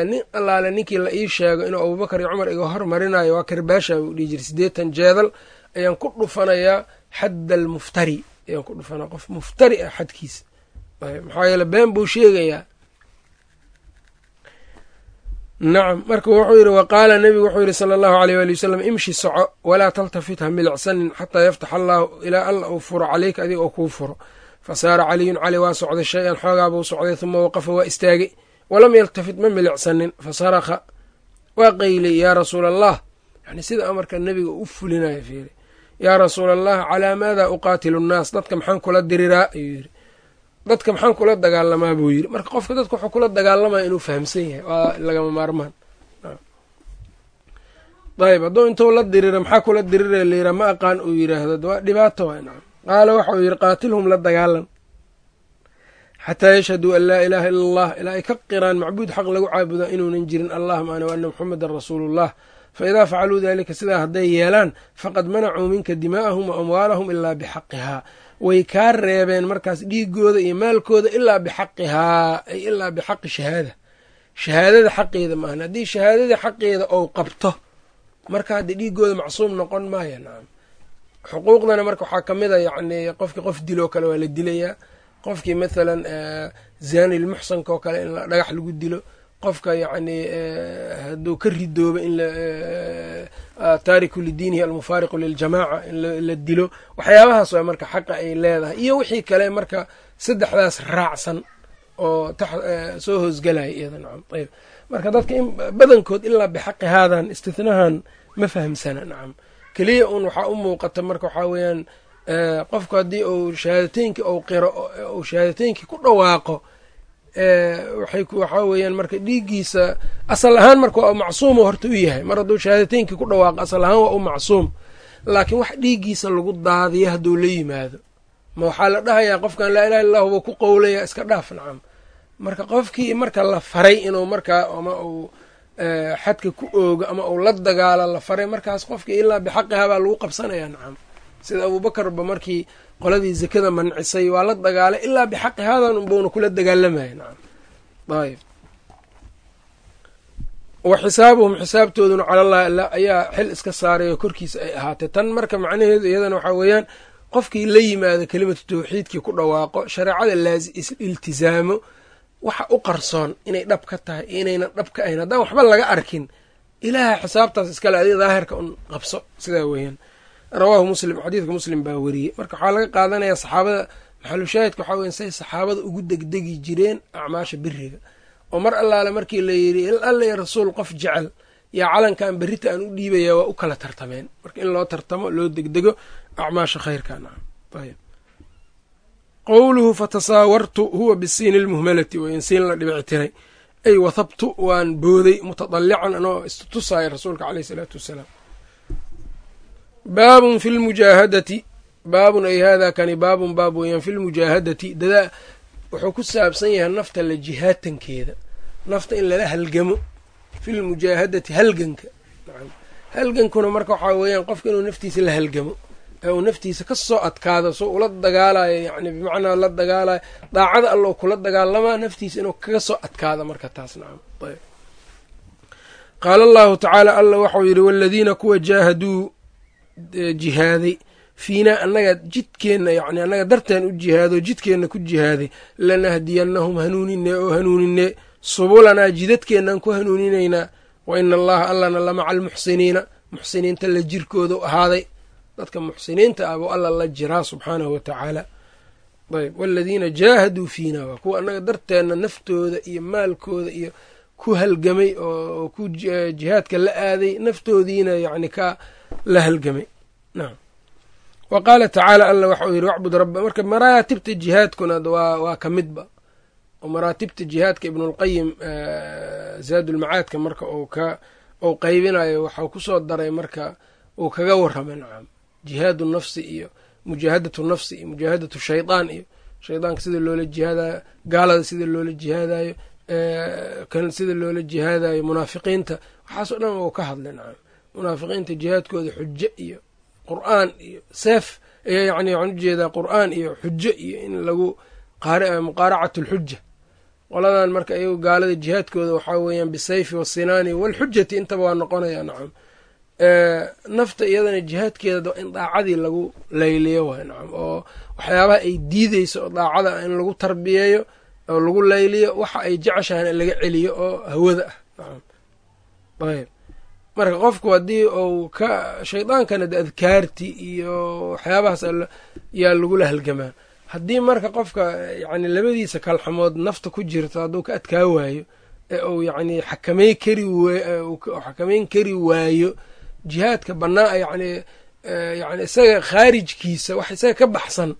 nin allaale ninkii la ii sheego inuu abubakar iyo cumar iga hormarinayo waa karbaasha buu dhihi jiray. Siddeetan jeedal ayaan ku dhufanayaa xadd almuftari ayaan ku dhufanaya qof muftari ah xadkiisa maxaa yeele been buu sheegayaa nacam marka wuxuu yidhi waqaala nebigu wuxuu yidhi sala allahu aleyh waali wasalam imshi soco walaa taltafit ha milicsanin xataa yaftax allaahu ilaa alla uu furo caleyka adiga oo kuu furo. Fa saara caliyun cali waa socday shay-an xoogaabuu socday huma waqafa waa istaagay walam yaltafit ma milicsanin fa sarakha waa qaylay yaa rasuula allah yani sida amarka nebiga u fulinayo fiiri yaa rasuula allah calaa maadaa uqaatilu nnaas dadka maxaan kula diriraa ayuu yidhi dadka maxaan kula dagaalamaa buu yidhi. Marka qofka dadka wuxuu kula dagaalamaya inuu fahamsan yahay. Waa lagama maarmaan. Ayb hadduu intuu la dirira maxaa kula dirira? Layira ma aqaan uu yidhaahdo. Waa dhibaato waa qaala waxauu yidhi qaatilhum la dagaalan. Xataa yashhaduu an laa ilaaha ila allah ilaa ay ka qiraan macbuud xaq lagu caabudaa inuunan jirin allah maana ana muxamedan rasuulullah. Faidaa facaluu dalika sidaa hadday yeelaan faqad manacuu minka dimaa'ahum wa amwaalahum ilaa bixaqihaa way kaa reebeen markaas dhiigooda iyo maalkooda ilaa bixaqihaa ay ilaa bixaqi shahaada. Shahaadada xaqeeda maahan haddii shahaadada xaqeeda ou qabto marka hadda dhiigooda macsuum noqon maayo nacam xuquuqdana marka waxaa ka mid a yacni qofkii qof diloo kale waa la dilayaa. Qofkii mathalan zani lmuxsanka oo kale in dhagax lagu dilo. Qofka yacni hadduu ka ridooba in taariku lidiinihi almufaariqu liljamaaca in la dilo waxyaabahaas waa marka xaqa ay leedahay iyo wixii kale marka saddexdaas raacsan oo soo hoosgalaya iyada nacam ayb marka dadka in badankood ilaa bixaqi haadan istithnahan ma fahamsana nacam keliya un waxaa u muuqata marka waxaa weeyaan qofku haddii uu shahaadateynki ou qiro uu shahaadateynki ku dhawaaqo waxaa weeyaan marka dhiiggiisa asal ahaan marka waa macsuumu horta u yahay. Mar hadduu shahaadateynkii ku dhawaaqo asal ahaan waa u macsuum. Laakiin wax dhiiggiisa lagu daadiyo hadduu la yimaado. Ma waxaa la dhahayaa qofkan laa ilaha illahu buu ku qowlaya iska dhaaf nacam. Marka qofkii marka la faray inuu markaa ama uu xadka ku oogo ama uu la dagaalo la faray markaas qofkii ilaa bixaqihaa baa lagu qabsanaya nacam. Sida abuubakarba markii qoladii zakada mancisay waa la dagaalay ilaa bixaqi haadan unbuuna kula dagaalamaya ayb wa xisaabuhum xisaabtooduna cala allahi alla ayaa xil iska saaray oo korkiisa ay ahaatay. Tan marka macnaheedu iyadana waxaa weeyaan qofkii la yimaado kelimatu tawxiidkii ku dhawaaqo shareecada laasi iltizaamo waxa u qarsoon inay dhab ka tahay iyo inaynan dhab ka ahayn. Haddaan waxba laga arkin ilaaha xisaabtaas iskale adiga daahirka un qabso sidaa weeyaan rawaahu muslim xadiidka muslim baa weriyey marka waxaa laga qaadanayaa saxaabada maxalushaahidka waxaa weyan say saxaabada ugu degdegi jireen acmaasha beriga. Oo mar allaale markii la yidhi alla ya rasuul qof jecel yaa calankan berita aan u dhiibaya waa u kala tartameen. Marka in loo tartamo loo degdego acmaasha khayrka nacam ayb qowluhu fatasaawartu huwa bisiini lmuhmalati wayn siin la dhibictiray. Ay wathabtu waan booday mutadalican anoo istutusaya rasuulka caleyh isalaatu wassalaam baabun fi lmujaahadati baabun ay hada kani baabun baab weeyaan fi lmujaahadati dadaa wuxuu ku saabsan yahay nafta la jihaatankeeda nafta in lala halgamo fi lmujaahadati halganka. Halgankuna marka waxaa weeyaan qofka inuu naftiisa la halgamo ee uu naftiisa ka soo adkaado soo ula dagaalayo yani bimacnaa la dagaalayo daacada allo kula dagaalamaa naftiisa inuu kaga soo adkaado marka taas nacam. Ayb qaala allahu tacaala alla waxau yidhi waladiina kuwa jaahaduu jihaaday fiinaa annaga jidkeenna yani annaga darteen u jihaado jidkeenna ku jihaaday lanahdiyannahum hanuuninee oo hanuuninee subulanaa jidadkeennaan ku hanuuninaynaa wa ina allaha allana lamaca almuxsiniina muxsiniinta la jirkooda ahaaday dadka muxsiniinta ah buu alla la jiraa subxaanahu wa tacaala. Ayb waladiina jaahaduu fiina waa kuwa annaga darteenna naftooda iyo maalkooda iyo ku halgamay oo ku jihaadka la aaday naftoodiina yani ka la halgamay. Wa qaala tacaala alla waxa uu yidhi wacbud rabba. Marka maraatibta jihaadkuna waa ka midba. Oo maraatibta jihaadka ibnulqayim zaadulmacaadka marka uu ka uu qaybinayo waxau ku soo daray marka uu kaga warramay nacam jihaadu nafsi iyo mujaahadatu nafsi iyo mujaahadatu shaydaan iyo shaydaanka sida loola jihaadayo gaalada sida loola jihaadayo kan sida loola jihaadayo munaafiqiinta waxaasoo dhan uu ka hadlay nacam munaafiqiinta jihaadkooda xujo iyo qur'aan iyo seef yani waxaan u jeedaa qur'aan iyo xujo iyo in lagu muqaaracatu alxuja qoladan marka iyagu gaalada jihaadkooda waxaa weeyaan bisayfi wasinaani walxujati intaba waa noqonaya nacam nafta iyadana jihaadkeeda in daacadii lagu layliyo waay nacam oo waxyaabaha ay diideyso oo daacada in lagu tarbiyeeyo oo lagu layliyo waxa ay jeceshahan laga celiyo oo hawada ah nacam ayb marka qofku haddii uu ka shaydaankana adkaarti iyo waxyaabahaas yaa lagula halgamaa. Haddii marka qofka yani labadiisa kalxamood nafta ku jirto hadduu ka adkaa waayo ee uu yani xakamey kari xakameyn kari waayo jihaadka banaa yani yani isaga khaarijkiisa wax isaga ka baxsan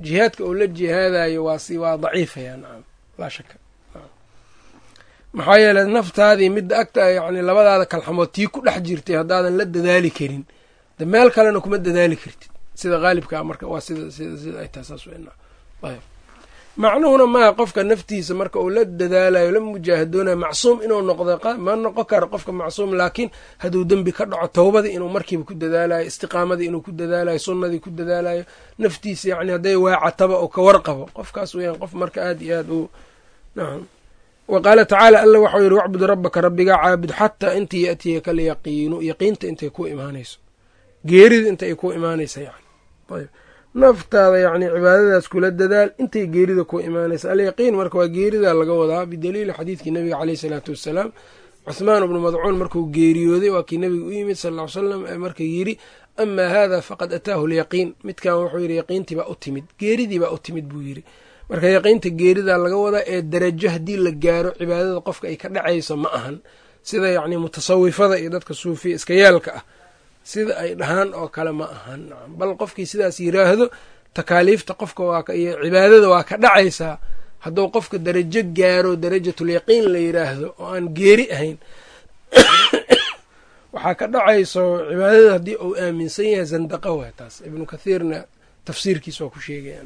jihaadka uu la jihaadayo waasi waa daciifaya nacam laa shaka maxaa yeeley naftaadii midda agta yani labadaada kalxamood tii ku dhex jirtay haddaadan la dadaali karin. De meel kalena kuma dadaali kartid. Sida haalibkaa marka waa sida sida ay tahay saas ayb macnuhuna maaha qofka naftiisa marka uu la dadaalayo la mujaahadoonayo macsuum inuu noqdo ma noqon karo qofka macsuum laakiin hadduu dembi ka dhaco towbadii inuu markiiba ku dadaalayo istiqaamadii inuu ku dadaalayo sunnadii ku dadaalayo naftiisa yani hadday waacataba oo ka warqabo qofkaas weyaan qof marka aad iyo aad u nacam wa qaala tacaala alla waxau yidhi wacbud rabbaka rabbigaa caabud xataa inta yaatiyaka alyaqiinu. Yaqiinta intay ku imaanayso. Geerida inta ay ku imaanaysa yani ayb naftaada yacni cibaadadaas kula dadaal intay geerida ku imaanaysa alyaqiin marka waa geeridaa laga wadaa bidaliili xadiidkii nabiga caleyh isalaatu wassalaam. Cuhmaan bnu madcuun markuu geeriyooday waa kii nabiga u yimid sal ll salam ee marka yidhi amaa haada faqad ataahu lyaqiin midkan wuxuu yidhi yaqiintii baa u timid. Geeridii baa u timid buu yidhi marka yaqiinta geeridaa laga wadaa ee darajo haddii la gaaro cibaadada qofka ay ka dhacayso ma ahan. Sida yacni mutasawifada iyo dadka suufiya iska yaalka ah. Sida ay dhahaan oo kale ma ahan. Bal qofkii sidaas yiraahdo takaaliifta qofka iyo cibaadada waa ka dhacaysaa hadduu qofka darajo gaaro darajatulyaqiin la yidhaahdo oo aan geeri ahayn waxaa ka dhacayso cibaadada haddii uu aaminsan yahay zandaqa waa taas. Ibnu kathiirna tafsiirkiis waa ku sheegaya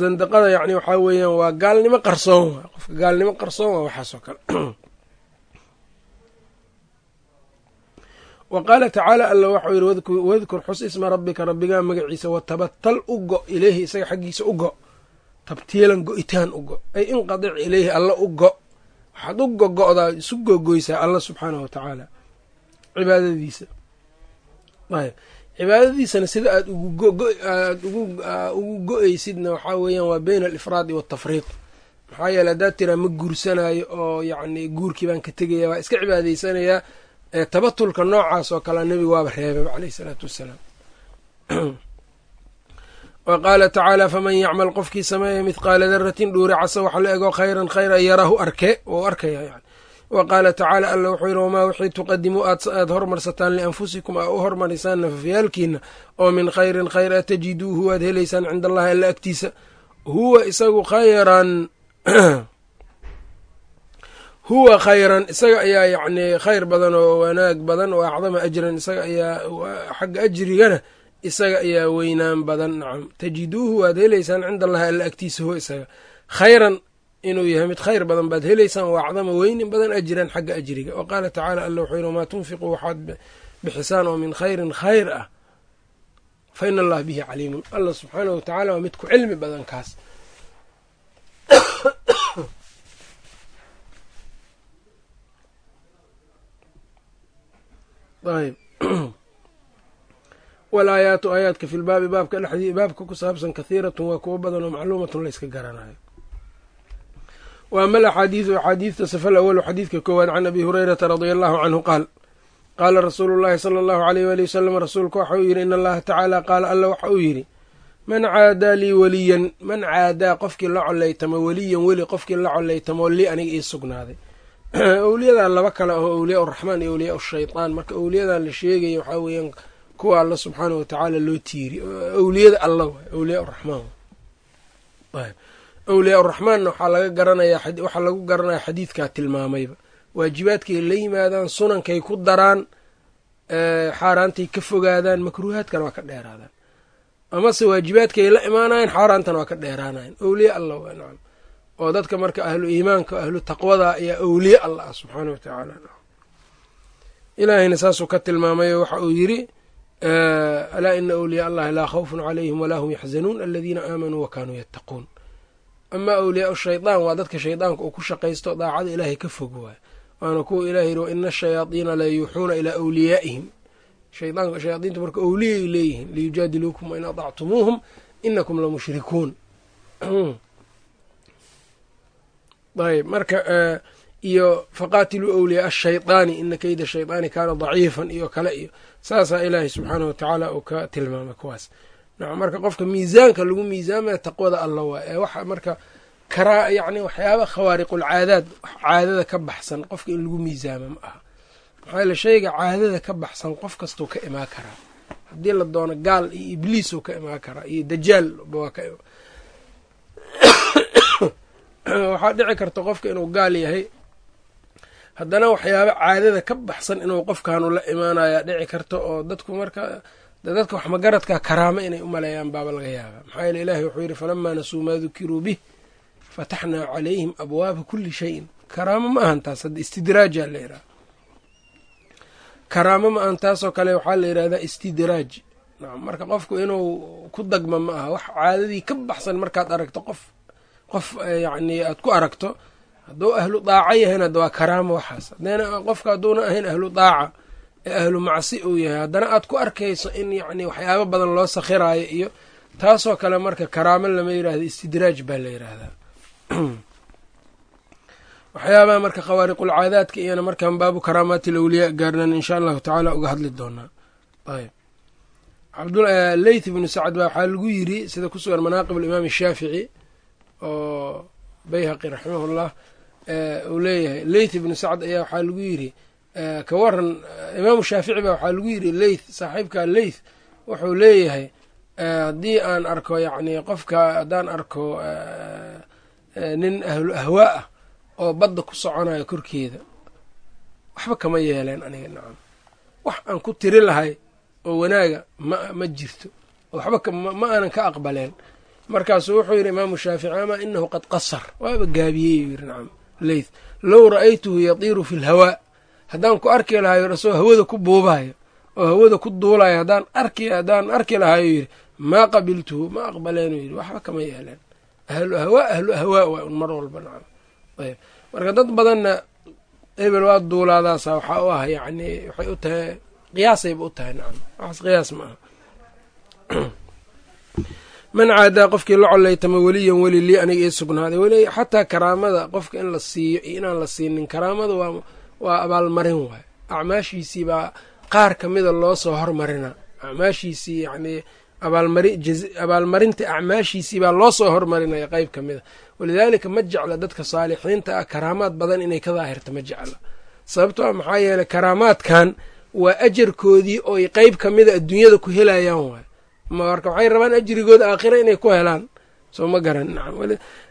zandaqada yacni waxaa weeyaan waa gaalnimo qarsoon. Waa qofka gaalnimo qarsoon waa waxaasoo kale. Wa qaala tacaala alla waxau yidhi wadkur xus isma rabbika rabbigaa magaciisa watabatal u go ileyhi isaga xaggiisa u go tabtiilan go-itaan u go ay inqadic ileyhi alla u go waxaad u gogo'daa isu gogoysaa alla subxaanahu wa tacaala cibaadadiisa. Ayb cibaadadiisana sida aad ugu go-eysidna waxaa weeyaan waa beyna alifraadi waatafriid maxaa yeele haddaad tiraa ma guursanayo oo yacni guurkii baan ka tegaya waa iska cibaadaysanayaa tabatulka noocaas oo kalea nebigu waaba reebaba caleyh isalaatu wassalaam. Wa qaala tacaala faman yacmal qofkii sameeya mithqaala daratin dhuuri casa wax la ego khayran khayra yarahu arke wou arkaya yani wa qaala tacaala alla wuxuu yidhi wamaa wixii tuqadimu aad hormarsataan lianfusikum aa u hormarisaan nafafyaalkiina oo min khayrin khayr a tajiduuhu waad helaysaan cinda allahi alla agtiisa. Huwa isagu khayran huwa khayran isaga ayaa yacni khayr badan oo wanaag badan oo acdama ajran isaga ayaa xagga ajrigana isaga ayaa weynaan badan. Nacam tajiduuhu waad helaysaan cinda allahi alla agtiisa huwa isaga. Khayran inuu yahay mid khayr badan baad helaysaan waa acdama weynin badan ajran xagga ajriga wa qaala tacaala alla wuxuu yidhi wamaa tunfiquu waxaad bixisaan oo min khayrin khayr ah fa ina allaha bihi caliimun. Alla subxaanahu watacaala waa mid ku cilmi badan kaas. Walaayaatu aayaadka fi lbaabi baabka dhexdii baabka ku saabsan kathiiratun waa kuwo badan oo macluumatun layska garanayo wa ama alaxaadiidu axaadiidta safa alawalu xadiidka koowaad can abi hurayrata radia allahu canhu qaal qaala rasuulu llahi sala allahu aleyh waali wasalam rasuulku waxa uu yidhi in allaha tacaala qaala alla waxa uu yidhi man caadaa lii weliyan man caadaa qofkii la coleytamo weliyan weli qofkii la coleytamo lii aniga ii sugnaaday. Owliyadan laba kale aho awliyaa uraxmaan iyo awliyaa ushaytaan marka owliyadan la sheegaya waxaa weeyaan kuwa alla subxaanah watacaala loo tiiri awliyada alla waay awliyaa uraxmaan awliyaa uraxmaanna waxaa laga garanaya waxaa lagu garanaya xadiidkaa tilmaamayba. Waajibaadkay la yimaadaan sunankay ku daraan xaaraantay ka fogaadaan makruuhaadkana waa ka dheeraadaan. Amase waajibaadkay la imaanayan xaaraantana waa ka dheeraanayan awliya alla waa nacam. Oo dadka marka ahlu iimaanka ahlu taqwada ayaa awliye alla ah subxaana wa tacaala ilaahayna saasuu ka tilmaamayo waxa uu yidhi alaa ina awliyaa allahi laa khawfun calayhim walaa hum yaxzanuun aladiina aamanuu wa kaanuu yattaquun amaa awliyaa shaydaan waa dadka shaydaanka uu ku shaqaysto daacada ilaahay ka fog waay. Waana kuwa ilahay yidhi waina ashayaadiina la yuuxuuna ilaa awliyaa'ihim. Shaydaanka shayaadiinta marka awliyay leeyihiin liyujaadiluukum wain adactumuuhum inakum lamushrikuun ayb marka iyo faqaatiluu awliyaa ashaydaani ina keyda shaydaani kaana daciifan iyo kale iyo saasaa ilaahay subxaanah watacaala uu ka tilmaamay kuwaas marka qofka miisaanka lagu miisaamaya taqwada alla waa ee waxa marka karaa yacni waxyaaba khawaariqulcaadaad caadada ka baxsan qofka in lagu miisaamo ma aha. Maxaa yeele shayga caadada ka baxsan qof kastuu ka imaan karaa haddii la doono gaal iyo ibliisuu ka imaan karaa iyo dajaal waxaa dhici karta qofka inuu gaal yahay. Haddana waxyaaba caadada ka baxsan inuu qofkaanu la imaanaya dhici karta oo dadku marka dadka wax magaradka karaamo inay u maleeyaan baaba laga yaaba maxaa yeele ilahi wuxuu yidhi falamaa nasuu maa dukiruu bih fataxnaa calayhim abwaaba kuli shayin. Karaamo ma ahan taas hadda istidraaja la yidhaha karaamo ma ahan taasoo kale waxaa la yidhahdaa istidraaj nacam marka qofku inuu ku dagma ma aha wax caadadii ka baxsan markaad aragto qof qof yacni aad ku aragto hadduu ahlu daaco yahayna waa karaamo waxaas. Haddana qofka hadduuna ahayn ahlu daaca ee ahlu macsi uu yahay. Haddana aad ku arkayso in yacni waxyaabo badan loo sakhiraayo iyo taasoo kale marka karaamo lama yidhahda istidraaj baa la yidhaahdaa waxyaabaha marka khawaariqulcaadaadka iyana markaan baabu karaamaati lawliyaa gaarnan insha allahu tacaala uga hadli doonaa. Ayb leyth ibnu sacd baa waxaa lagu yiri sida ku sugan manaaqib alimaam shaafici oo bayhaqi raximahullah uu leeyahay. Leyth ibnu sacd ayaa waxaa lagu yiri ka waran imaamu shaafici baa waxaa lagu yiri leyth saaxiibka leyth wuxuu leeyahay haddii aan arko yacni qofka haddaan arko nin ahlu ahwaa ah oo badda ku soconayo korkeeda waxba kama yeeleen aniga nacam. Wax aan ku tiri lahay oo wanaaga ma ma jirto waxba ma aanan ka aqbaleen. Markaasuu wuxuu yidhi imaamu shaafici ama inahu qad qasar. Waaba gaabiyey yiri nacam leyth low ra'aytuhu yatiiru fi lhawaa haddaan ku arki lahayo asagoo hawada ku buubayo oo hawada ku duulayo haddaan arki haddaan arki lahayo yidhi maa qabiltuhu ma aqbaleenuu yidhi waxba kama yeeleen. Ahlu ahwaa ahlu ahwaa waa un mar walba nacam. Ayb. Marka dad badanna ebel waa duulaadaasa waxaa u ah yacni waxay u tahay qiyaasayba u tahay nacam. Waxaas qiyaas ma aha. Man caadaa qofkii la collaytama weliyan weli lii aniga ii sugnaaday. Weli xataa karaamada qofka in la siiyo iyo inaan la siinin karaamada waa waa abaalmarin waay. Acmaashiisii baa qaar ka mida loo soo hormarina. Acmaashiisii yacnii abaalmari abaalmarinta acmaashiisii baa loo soo hormarinaya qeyb ka mida. Walidaalika ma jecla dadka saalixiinta ah karaamaad badan inay ka daahirta ma jecla. Sababto a maxaa yeeley karaamaadkan waa ajarkoodii oy qeyb ka mida adduunyada ku helayaan waay. Marka waxay rabaan ajrigooda aakhira inay ku helaan? Soo ma garan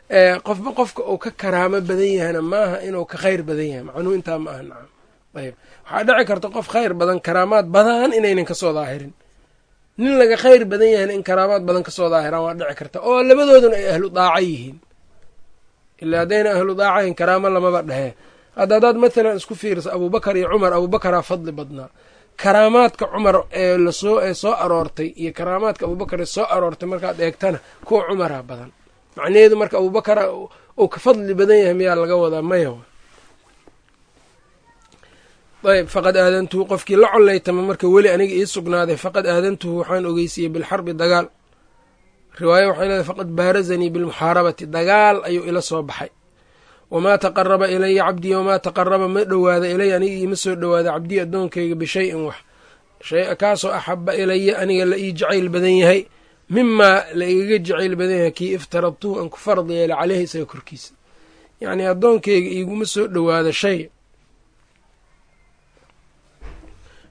qofba qofka uu ka karaamo badan yahayna maaha inuu ka khayr badan yahay. Macnuhu intaa ma aha nacam. Ayb waxaa dhici karta qof khayr badan karaamaad badan inaynan ka soo daahirin. Nin laga khayr badan yahayna in karaamaad badan ka soo daahiraan waa dhici karta. Oo labadooduna ay ahlu daaca yihiin. Ilaa haddayna ahlu daacahin karaamo lamaba dhehee hadda haddaad mathalan isku fiiriso abuubakar iyo cumar abuubakaraa fadli badnaa karaamaadka cumar ee la soo ee soo aroortay iyo karaamaadka abuubakar ee soo aroortay markaad eegtana kuwa cumaraa badan macnaheedu marka abuubakara uu ka fadli badan yahay miyaa laga wadaa? Maya ayb faqad aadantuhu qofkii la collaytama marka weli aniga ii sugnaaday faqad aadantuhu waxaan ogeysiiyey bilxarbi dagaal. Riwaayo waxay leedahay faqad baarazanii bilmuxaarabati dagaal ayuu ila soo baxay. Wamaa taqaraba ilaya cabdii wamaa taqaraba ma dhowaada ilaya aniga iima soo dhowaada cabdii addoonkayga bishayin wax. Shay kaasoo axaba ilaya aniga la ii jacayl badan yahay mimaa la igaga jacayl badan yahay kii iftaradtuhu aan ku farad yeela caleyhi isaga korkiisa. Yacnii addoonkayga iiguma soo dhowaada shay.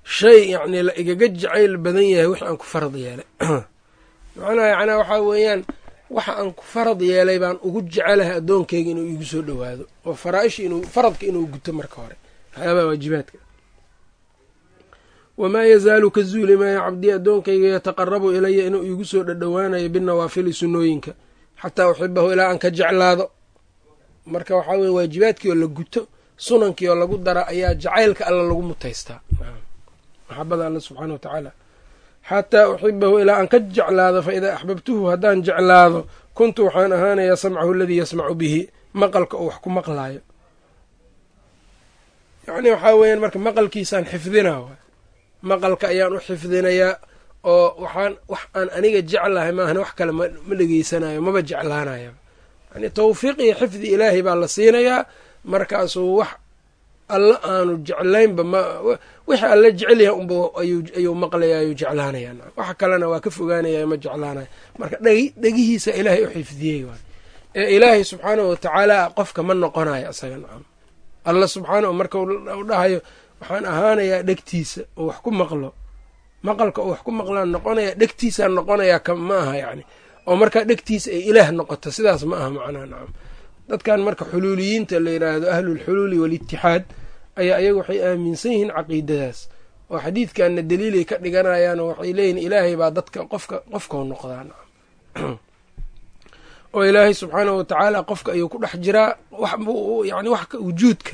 Shay yacnii la igaga jacayl badan yahay wix aan ku farad yeelay. Macnaha yacnaa waxaa weeyaan waxa aan ku farad yeelay baan ugu jecelahay addoonkayga inuu iigu soo dhowaado oo faraaisha inuu faradka inuu guto marka hore. Waxyaabaha waajibaadka wamaa yazaalu ka zuuli maayo cabdii addoonkayga yataqarabu ilaya inuu iigu soo dhadhowaanayo binawaafili sunnooyinka xataa uxibahu ilaa aan ka jeclaado marka waxaa weye waajibaadkii oo la guto sunankii oo lagu dara ayaa jacaylka alla lagu mutaystaa maxabada alla subxaana wa tacaala xataa uxibahu ilaa aan ka jeclaado fa idaa axbabtuhu haddaan jeclaado kuntu waxaan ahaanayaa samcahu aladii yasmacu bihi maqalka oo wax ku maqlaayo yacnii waxaa weeyaan marka maqalkiisaan xifdinaa waay maqalka ayaan u xifdinayaa oo waxaan wax aan aniga jeclahay maahane wax kale ma dhegeysanayo maba jeclaanayo. Yani tawfiiq iyo xifdi ilaahay baa la siinayaa. Markaasuu wax alla aanu jeclaynba ma wixii alla jecel yahay unba ayuu maqlaya ayuu jeclaanayaa. Waxa kalena waa ka fogaanaya ma jeclaanaya marka dhegihiisa ilaahay u xifdiyey ee ilaahay subxaanahu watacaala qofka ma noqonayo isaga nacam alla subxaanahu marka u dhahayo waxaan ahaanayaa dhegtiisa oo wax ku maqlo. Maqalka oo wax ku maqlaan noqonaya dhegtiisaan noqonayaa ka ma aha yacni oo markaa dhegtiisa ay ilaah noqoto sidaas ma aha macnaha nacam dadkan marka xuluuliyiinta la yidhaahdo ahlulxuluuli walitixaad ayaa ayagu waxay aaminsan yihiin caqiidadaas. Oo xadiidkanna daliilay ka dhiganayaan oo waxay leeyihiin ilaahay baa dadka qofka qofkau noqdaa nacam oo ilaahay subxaanahu watacaala qofka ayuu ku dhex jiraa yani wax wujuudka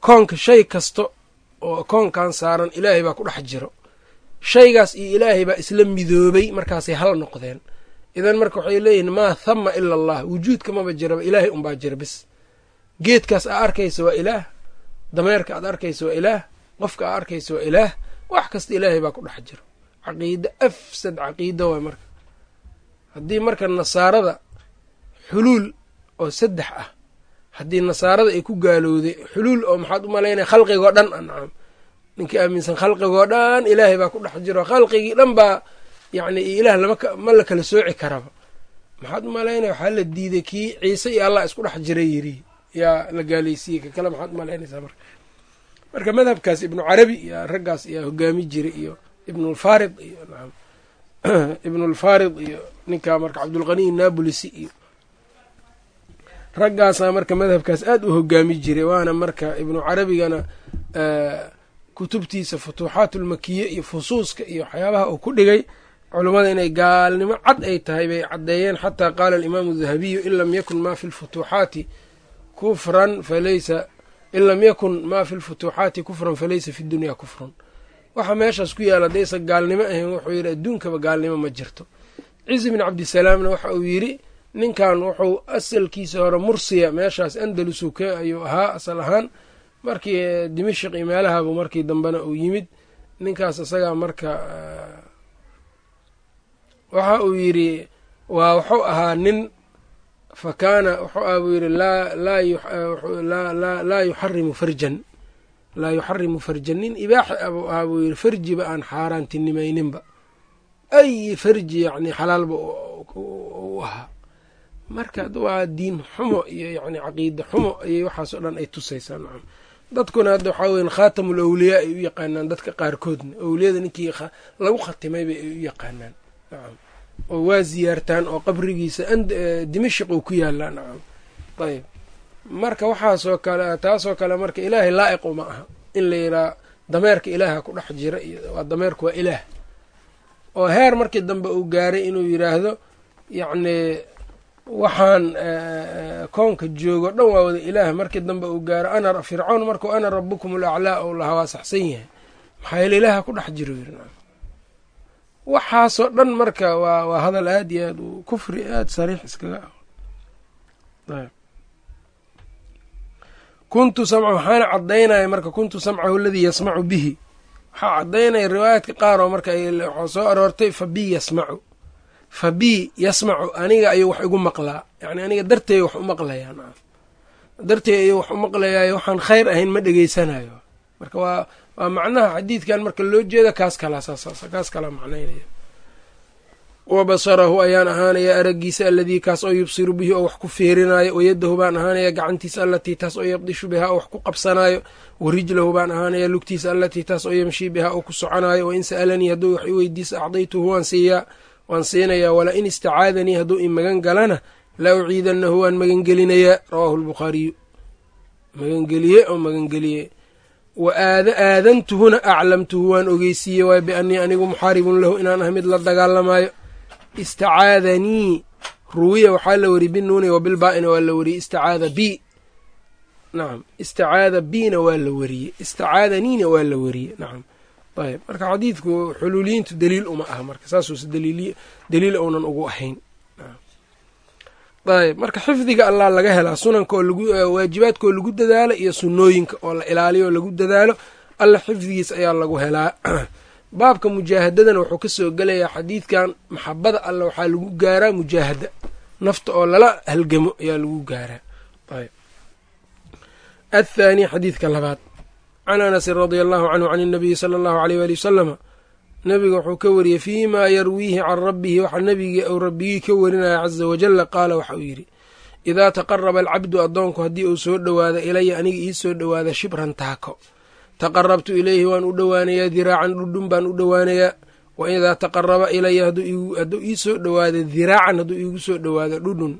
koonka shay kasta oo koonkan saaran ilaahay baa ku dhex jiro. Shaygaas iyo ilaahay baa isla midoobay markaasay hal noqdeen. Idan marka waxay leeyihiin maa thama ila allah. Wujuudka maba jiraba ilaahay unbaa jira bis. Geedkaas aa arkaysa waa ilaah. Dameerka aad arkaysa waa ilaah. Qofka aa arkaysa waa ilaah. Wax kasta ilaahay baa ku dhex jiro. Caqiide afsad caqiida waay marka. Haddii marka nasaarada xuluul oo saddex ah haddii nasaarada ay ku gaalowday xuluul oo maxaad u malaynaya khalqigoo dhan a nacam ninkii aaminsan khalqigoo dhan ilaahay baa ku dhex jiro. Khalqigii dhan baa yacni ilaah lama la kala sooci karaba. Maxaad u malaynaya waxaa la diiday kii ciise iyo allah isku dhex jiray yiri. Yaa la gaalaysiiyey ka kale maxaad u malaynaysaa marka. Marka madhabkaas ibnu carabi iyo raggaas ayaa hogaami jiray iyo ibnulfarid iyo nacam ibnu alfarid iyo ninkaa marka cabdulqaniy naabulisi iyo raggaasaa marka madhabkaas aada u hogaami jiray waana marka ibnu carabigana kutubtiisa futuuxaat ulmakiye iyo fusuuska iyo waxyaabaha uu ku dhigay culummada inay gaalnimo cad ay tahay bay caddeeyeen. Xataa qaala alimaamu dahabiyu in lam yakun ma fi lfutuuxaati kufran falaysa in lam yakun maa fi lfutuuxaati kufran falaysa fi dunya kufrun. Waxa meeshaas ku yaalla haddaysa gaalnimo ahayn wuxuu yidhi adduunkaba gaalnimo ma jirto. Cizi bin cabdisalaamna waxa uu yidhi ninkan wuxuu asalkiisa hore mursiya meeshaas andalusu ka ayuu ahaa asal ahaan. Markii dimashq iyo meelahabu markii dambena uu yimid ninkaas isagaa marka waxa uu yidhi waa wuxuu ahaa nin fa kaana wuxuu ah buu yidhi laa yuxarimu farjan. Laa yuxarimu farjan. Nin ibaaxi abuu ahaa buu yidhi farjiba aan xaaraantinimayninba ay farji yacni xalaalba u ahaa marka waa diin xumo iyo yani caqiida xumo ayay waxaas oo dhan ay tusaysaa nacam dadkuna hadda waxaa weyan khaatamul awliyaa ay u yaqaanaan dadka qaarkoodna awliyada ninkii lagu khatimay bay ay u yaqaanaan nacam oo waa ziyaartaan oo qabrigiisa dimashq uu ku yaalaa nacam ayb marka waxaasoo kale taasoo kale marka ilaahay laa'iq uma aha in la yidhaha dameerka ilaaha ku dhex jira iyo dameerku waa ilaah. Oo heer markii dambe uu gaaray inuu yidhaahdo yacni waxaan koonka joogo dhan waa wada ilaah markii dambe uu gaaro ana fircawn markuu ana rabukum alaclaa ou lahaa waa saxsan yahay. Maxaa yeele ilaaha ku dhex jiro waxaasoo dhan marka waa waa hadal aada iyo aad u kufri aada sariix iskaga ah. Kuntu samca waxaana cadaynaya marka kuntu samcahu aladii yasmacu bihi. Waxaa cadaynaya riwaayaadka qaar oo marka waxaa soo aroortay fa bi yasmacu fa bi yasmacu aniga ayuu wax igu maqlaa. Yani aniga darteey wax u maqlayaa naam darteey ayuu wax u maqlayaayo waxaan khayr ahayn ma dhegeysanayo marka waa waa macnaha xadiidkan marka loo jeeda kaas kalaa saas kaas kalaa macnaynaya. Wa ayaan ahaanaya araggiisa aladii kaas oo yubsiru bihi oo wax ku feerinaayo wayadahu baan ahaanaya gacantiisa allatii taas oo yabdishu bihaa oo wax ku qabsanaayo wa rijlahu baan ahaanaya lugtiisa allatii taas oo yamshii bihaa oo ku soconaayo wain sa'alanii hadduu wax i weydiisa acdaytuhu waan siiyaa waan siinayaa wala in istacaadanii hadduu i magan galana la uciidanahu waan magangelinayaa rawaahu lbukhaariyu magangeliye oo magangeliye wa aadantuhuna aclamtuhu waan ogeysiiyey waay biannii anigu muxaaribun lahu inaan ah mid la dagaalamaayo. Istacaadanii ruwiya waxaa la weriye binuuni wa bilbaa-ina waa la weriyey istacaada bi. Nacam istacaada bina waa la weriyey istacaadaniina waa la weriyey nacam ayb. Marka xadiidku xuluuliyiintu daliil uma aha. Marka saasuuse daliil ounan ugu ahayn. Ayb. Marka xifdiga allah laga helaa sunanka oo waajibaadka oo lagu dadaalo iyo sunnooyinka oo la ilaaliyo oo lagu dadaalo alla xifdigiis ayaa lagu helaa. Baabka mujaahadadana wuxuu ka soo gelayaa xadiidkan maxabada alla waxaa lagu gaaraa mujaahada. Nafta oo lala halgamo ayaa lagu gaaraa. Ayb. Athaani xadiidka labaad can anasin radia allahu canhu can inabiyi sala allahu aleyh waali wasalama nebiga wuxuu ka wariyey fii maa yarwiihi can rabbihi waxaa nebigii ou rabbigii ka warinaya caza wajalla qaala waxa uu yidhi idaa taqaraba alcabdu addoonku haddii uu soo dhowaado ilaya aniga ii soo dhowaada shibran taako taqarabtu ilayhi waan u dhowaanayaa diraacan dhudhun baan u dhowaanayaa wa idaa taqaraba ilaya hadduu ii soo dhowaado diraacan hadduu iigu soo dhowaado dhudhun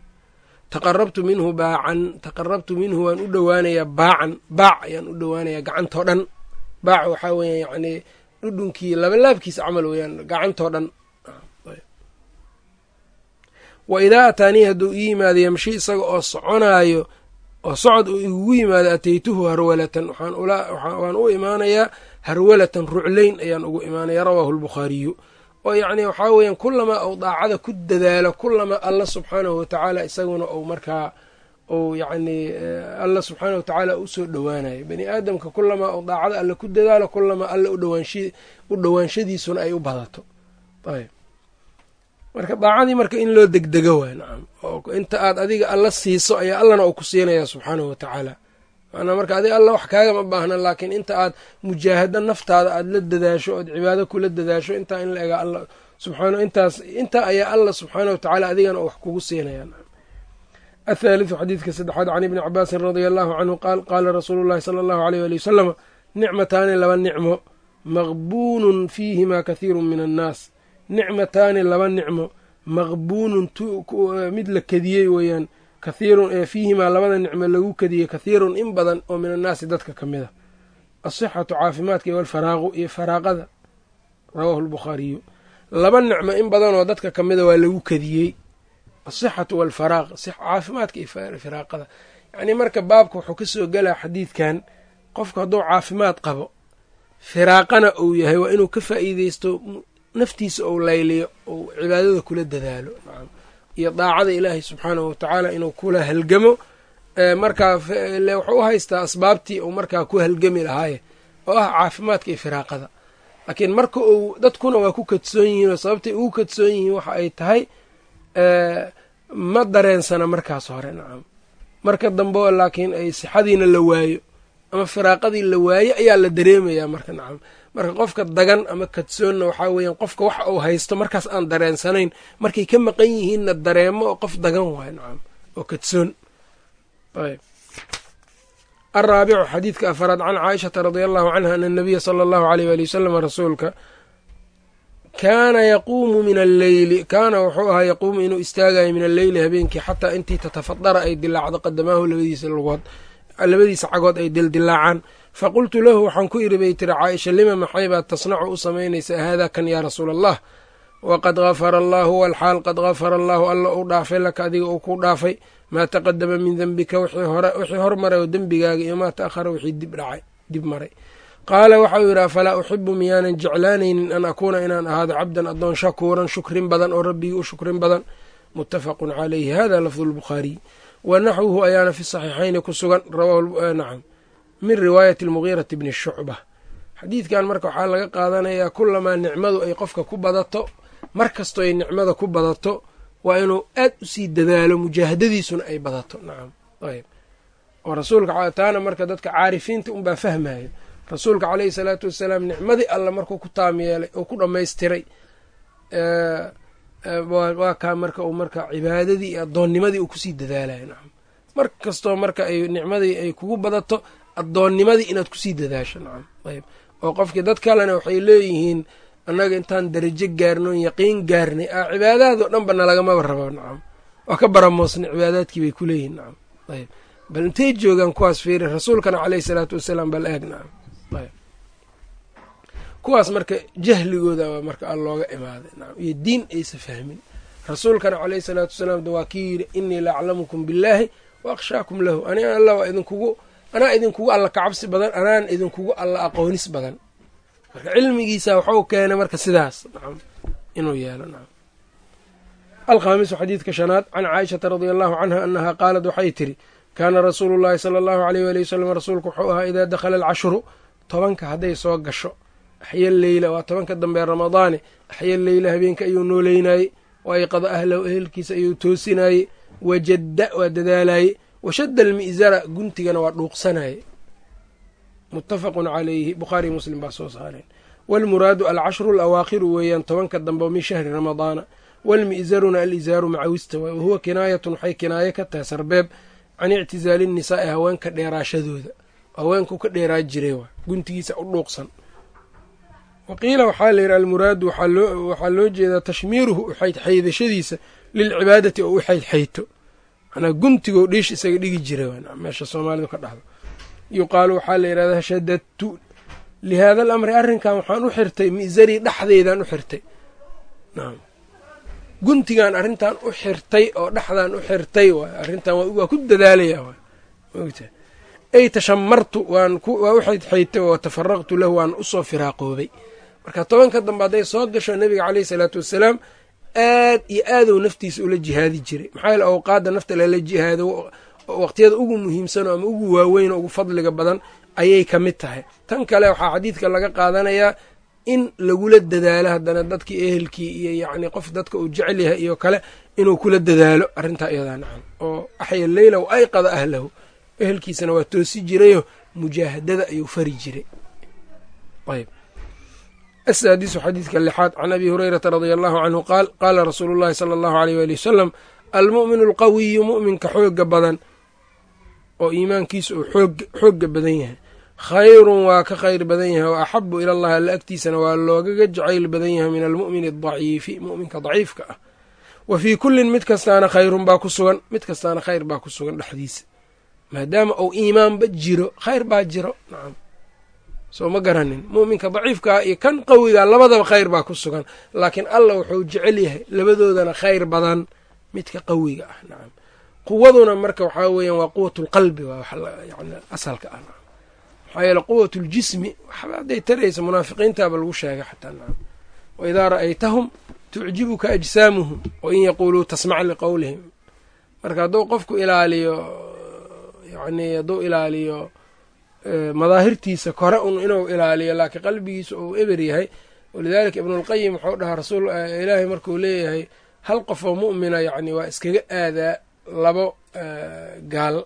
taqarabtu minhu baacan taqarabtu minhu waan u dhowaanayaa baacan baac ayaan u dhowaanayaa gacantoo dhan. Baac waxaa weya yacnii dhudhunkii labalaabkiisa camal weeyaan gacantoo dhan. Wa idaa ataanii hadduu ii yimaado yamshi isaga oo soconaayo oo socod uu igugu yimaado ataytuhu harwalatan waan u imaanayaa harwalatan rucleyn ayaan ugu imaanaya rawaahu lbukhaariyu oo yacni waxaa weeyaan kulamaa uu daacada ku dadaalo kulamaa alla subxaanahu watacaala isaguna uu markaa uu yacnii alla subxaanahu watacaala u soo dhowaanayo. Bani aadamka kulamaa uu daacada alle ku dadaalo kulamaa alle u dhowaanshadiisuna ay u badato. Ayb. Marka daacadii marka in loo degdego waay nacam oo inta aad adiga alla siiso ayaa allana uu ku siinaya subxaanahu watacaala maanaa marka adiga alla wax kaagama baahna laakiin inta aad mujaahado naftaada aada la dadaasho ood cibaado kula dadaasho intaa in la ega alla subxaana intaas intaa ayaa alla subxaana watacaala adigana uu wax kugu siinaya. Athaalitثu xadiidka saddexaad can ibni cabaasin radia allahu canhu qaal qaala rasuulu llahi sala allahu aleyh ali wasalama nicmataani laba nicmo maqbuunun fiihimaa kathiiru min annaas. Nicmataani laba nicmo maqbuunun mid la kadiyey weeyaan kathiirun ee fiihimaa labada nicmo lagu kadiyey kathiirun in badan oo min annaasi dadka ka mid a asixatu caafimaadka iyo alfaraaqu iyo faraaqada rawaahu lbukhaariyu laba nicmo in badan oo dadka ka mida waa lagu kadiyey. Asixatu walfaraaq caafimaadka iyo firaaqada. Yacnii marka baabka wuxuu ka soo gelaa xadiidkan qofku hadduu caafimaad qabo firaaqana uu yahay waa inuu ka faa'iideysto naftiisa ou layliyo ou cibaadada kula dadaalo iyo daacada ilaahay subxaanahu watacaala inuu kula halgamo. Markaa wuxuu u haystaa asbaabtii uu markaa ku halgami lahaaye oo ah caafimaadka iyo firaaqada. Laakiin marka uu dadkuna waa ku kadsoon yihiin oo sababtay ugu kadsoon yihiin waxa ay tahay ma dareensana markaas hore nacam marka dambe laakiin ay sixadiina la waayo ama firaaqadii la waayo ayaa la dareemayaa marka nacam marka qofka dagan ama kadsoonna waxaa weeyaan qofka waxa uu haysto markaas aan dareensanayn markay ka maqan yihiinna dareemo oo qof dagan waayo nacam oo kadsoon. Ayb. Alraabicu xadiidka afaraad can caaishata radia allahu canha ana anabiya sala allahu aleyh waali wasalam rasuulka kaana yaquumu min alleyli kaana wuxuu ahaa yaquumu inuu istaagayo min alleyli habeenkii xataa intii tatafadara ay dilaacdo qadamaahu labadiisa lugood labadiisa cagood ay dildilaacaan faqultu lahu waxaan ku idhi bay tiri caaisha lima maxay baad tasnacu u samaynaysaa haadaa kan yaa rasuula allah waqad gafara allaahu walxaal qad gafara allaahu alla uu dhaafay laka adiga uu ku dhaafay maa taqadama min dembika wixii hormaray oo dembigaaga iyo maa ta'ahara wixii dib maray qaala waxau yidhi afalaa uxibu miyaanan jeclaanaynin an akuuna inaan ahaado cabdan addoon shakuuran shukrin badan oo rabbigii u shukrin badan muttafaqun calayhi hada lafdu lbukhaariy wa naxwuhu ayaana fi saxiixayni ku sugan nacam min riwaayati almugiirati bni shucba xadiidkan marka waxaa laga qaadanayaa kulamaa nicmadu ay qofka ku badato mar kastoo ay nicmada ku badato waa inuu aad u sii dadaalo mujaahadadiisuna ay badato. Nacam ayb oo rasuulka taana marka dadka caarifiinta unbaa fahmayo rasuulka caleyhi salaatu wasalaam nicmadii alla markuu ku taam yeelay oo ku dhammaystiray waa kaa marka uu marka cibaadadii iyo addoonnimadii uu ku sii dadaalayo nacam mar kastoo marka ay nicmadii ay kugu badato addoonnimadii inaad ku sii dadaasho nacam. Ayb oo qofkii dad kalena waxay leeyihiin annaga intaan darajo gaarno yaqiin gaarnay a cibaadahaadoo dhanba nalagamaba rabo nacam. Waa ka baramoosnay cibaadaadkii bay kuleeyihin nacam. Ayb bal intay joogaan kuwaas fiiri rasuulkana caleyhi salaatu wasalaam bal eeg nacam. Ayb kuwaas marka jahligooda marka a looga imaaday nacam. Iyo diin aysa fahmin. Rasuulkana caleyhi salaatu wasalaam waa kii yidhi innii la aclamukum billaahi wa akhshaakum lahu. Ani alla waa idinkugu anaa idinkugu alla kacabsi badan anaan idinkugu alla aqoonis badan. Marka cilmigiisa waxau keenay marka sidaas. Inuu yeelo alkhaamisu xadiidka shanaad can caaishata radia allahu canha annaha qaalat waxay tiri kaana rasuulu llaahi sala allahu aleyh waali wasalam rasuulku wuxuu ahaa idaa dakhala alcashru tobanka hadday soo gasho axya leyla waa tobanka dambe ramadaane axya leyla habeenka ayuu nooleynayey wa ayqada ahlahu ehelkiisa ayuu toosinaayey wajadda waa dadaalaye washadda almi'zara guntigana waa dhuuqsanaye muttafaqun calayhi bukhaariy muslim baa soo saareen waalmuraadu alcashru alawaakhiru weeyaan tobanka dambe min shahri ramadaana waalmi'zaruna alizaaru macawista waay wahuwa kinaayatun waxay kinaaye ka tahay sarbeeb can ictizaali nnisaa'i haweenka dheeraashadooda haweenku ka dheeraa jiray waa guntigiisa u dhuuqsan waqiila waxaa layidhi almuraadu waxaa loo jeedaa tashmiiruhu uxaydxaydashadiisa lilcibaadati oo u xaydxayto manaa guntigoo dhiish isaga dhigi jira meesha soomaalidu ka dhahdo yuqaalu waxaa la yidhahdaa shadadtu lihaada alamri arrinkan waxaan u xirtay mi'zarii dhexdeydaan u xirtay. Guntigaan arrintan u xirtay oo dhexdaan u xirtay waay arrintan waa ku dadaalaya waay mogta ay tashamartu waan waa u xaydxaytay oo tafaraqtu lahu waan u soo firaaqoobay. Marka tobanka dambe hadday soo gasho nebiga caleyhi salaatu wasalaam aad iyo aadow naftiisa ula jihaadi jiray. Maxaa yaele awqaadda nafta lala jihaado waqtiyada ugu muhiimsanoo ama ugu waaweyn ugu fadliga badan ayay ka mid tahay. Tan kale waxaa xadiidka laga qaadanayaa in lagula dadaalo haddana dadkii ehelkii iyo yacni qof dadka uu jecel yahay iyo kale inuu kula dadaalo arrintaa iyadaa nacan oo axya leyla wa ayqada ahlahu. Ehelkiisana waa toosi jirayoo mujaahadada ayuu fari jiray. Ayb asaadisu xadiidka lixaad can abi hurayrata radia allahu canhu qaal qaala rasuulu llahi sala allahu aleyh waali wasalam almu'minu alqawiyu mu'minka xooga badan oo iimaankiisa uu xoogga badan yahay khayrun waa ka khayr badan yahay wa axabu ila allahi alla agtiisana waa loogaga jacayl badan yahay min almu'mini adaciifi mu'minka daciifka ah wa fii kullin mid kastaana khayrun baa ku sugan mid kastaana khayr baa ku sugan dhexdiisa maadaama uu iimaanba jiro khayr baa jiro soo ma garanin. Mu'minka daciifkaa iyo kan qawigaa labadaba khayr baa ku sugan. Laakiin allah wuxuu jecel yahay labadoodana khayr badan midka qawiga ah. Nacam quwaduna marka waxaa weeyaan waa quwatulqalbi waa yani asalka ah. Maxaa yeele quwatuljismi waxba hadday taraysa munaafiqiintaaba lagu sheegay xataa. Nacam waidaa ra'aytahum tucjibuka ajsaamuhum wain yaquuluu tasmac liqowlihim marka hadduu qofku ilaaliyo yani hadduu ilaaliyo madaahirtiisa kore un inuu ilaaliyo laakiin qalbigiisa uu eber yahay. Walidaalika ibnulqayim wuxuu dhahaa rasuul ilaahay markuu leeyahay hal qof oo mu'mina yacni waa iskaga aadaa labo gaal.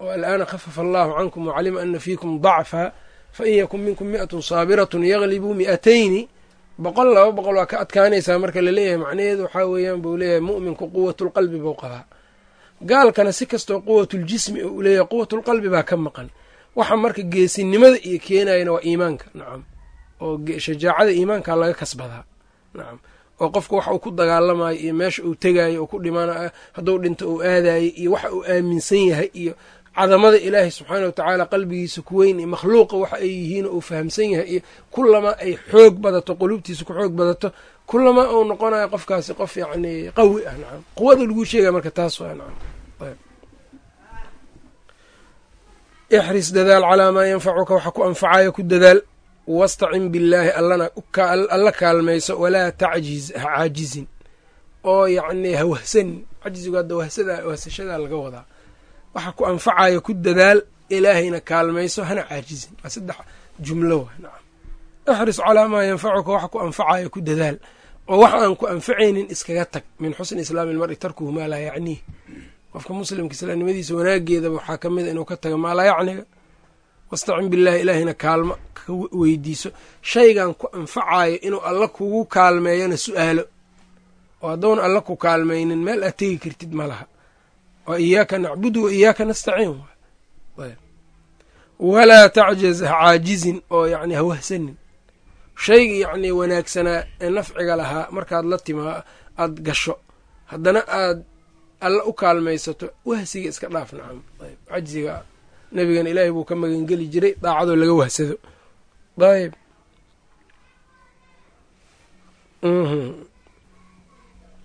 Oo al'aana khafafa allahu cankum wacalima ana fiikum dacfa fain yakun minkum mi'atun saabiratun yaglibuu mi'atayni. Boqol laba boqol waa ka adkaanaysaa marka la leeyahay macnaheedu waxaa weeyaan buu leeyahay mu'minku quwatulqalbi buu qabaa. Gaalkana si kastoo quwatuljismi uu leeyahay quwatulqalbi baa ka maqan waxa marka geesinimada iyo keenayana waa iimaanka. Nacam oo shajaacada iimaanka laga kasbadaa nacam oo qofka waxa uu ku dagaalamayo iyo meesha uu tegaayo oo ku dhiman hadduu dhinto uu aadayo iyo waxa uu aaminsan yahay iyo cadamada ilaahay subxaana wa tacaala qalbigiisa ku weyn iyo makhluuqa waxa ay yihiin uu fahamsan yahay iyo kulamaa ay xoog badato quluubtiisa ku xoog badato kulamaa uu noqonayo qofkaasi qof yacni qawi ah. Nacam quwada laguu sheegaya marka taas waa nacam ixris dadaal calaa maa yanfacuka waxa ku anfacayo ku dadaal wastacin billaahi allana alla kaalmayso walaa tacjiz ha caajizin oo yacni ha wahsanin cajzigu hadda wahsada wahsashadaa laga wadaa waxa ku anfacayo ku dadaal ilaahayna kaalmayso hana caajizin waa saddex jumlo nacam ixris calaa maa yanfacuka waxa ku anfacayo ku dadaal oo wax aan ku anfacaynin iskaga tag min xusni islaami ilmari tarkuhu maa laa yacniih qofka muslimka islaamnimadiisa wanaageedaba waxaa ka mid a inuu ka tago maalaa yacniga wastacin billaahi ilaahayna kaalmo ka weydiiso shaygan ku anfacayo inuu alla kugu kaalmeeyona su'aalo. Oo hadduuna alla ku kaalmaynin meel aad tegi kartid ma laha. Waa iyaaka nacbudu wa iyaaka nastaciin. Walaa tacjaz ha caajizin oo yacni ha wahsanin. Shayga yacni wanaagsanaa ee nafciga lahaa markaad la timaa aad gasho. Haddana aad alla u kaalmaysato wahsiga iska dhaaf nacam. Ayb. Cajziga nabigan ilaahay buu ka magangeli jiray daacadoo laga wahsado. Ayb.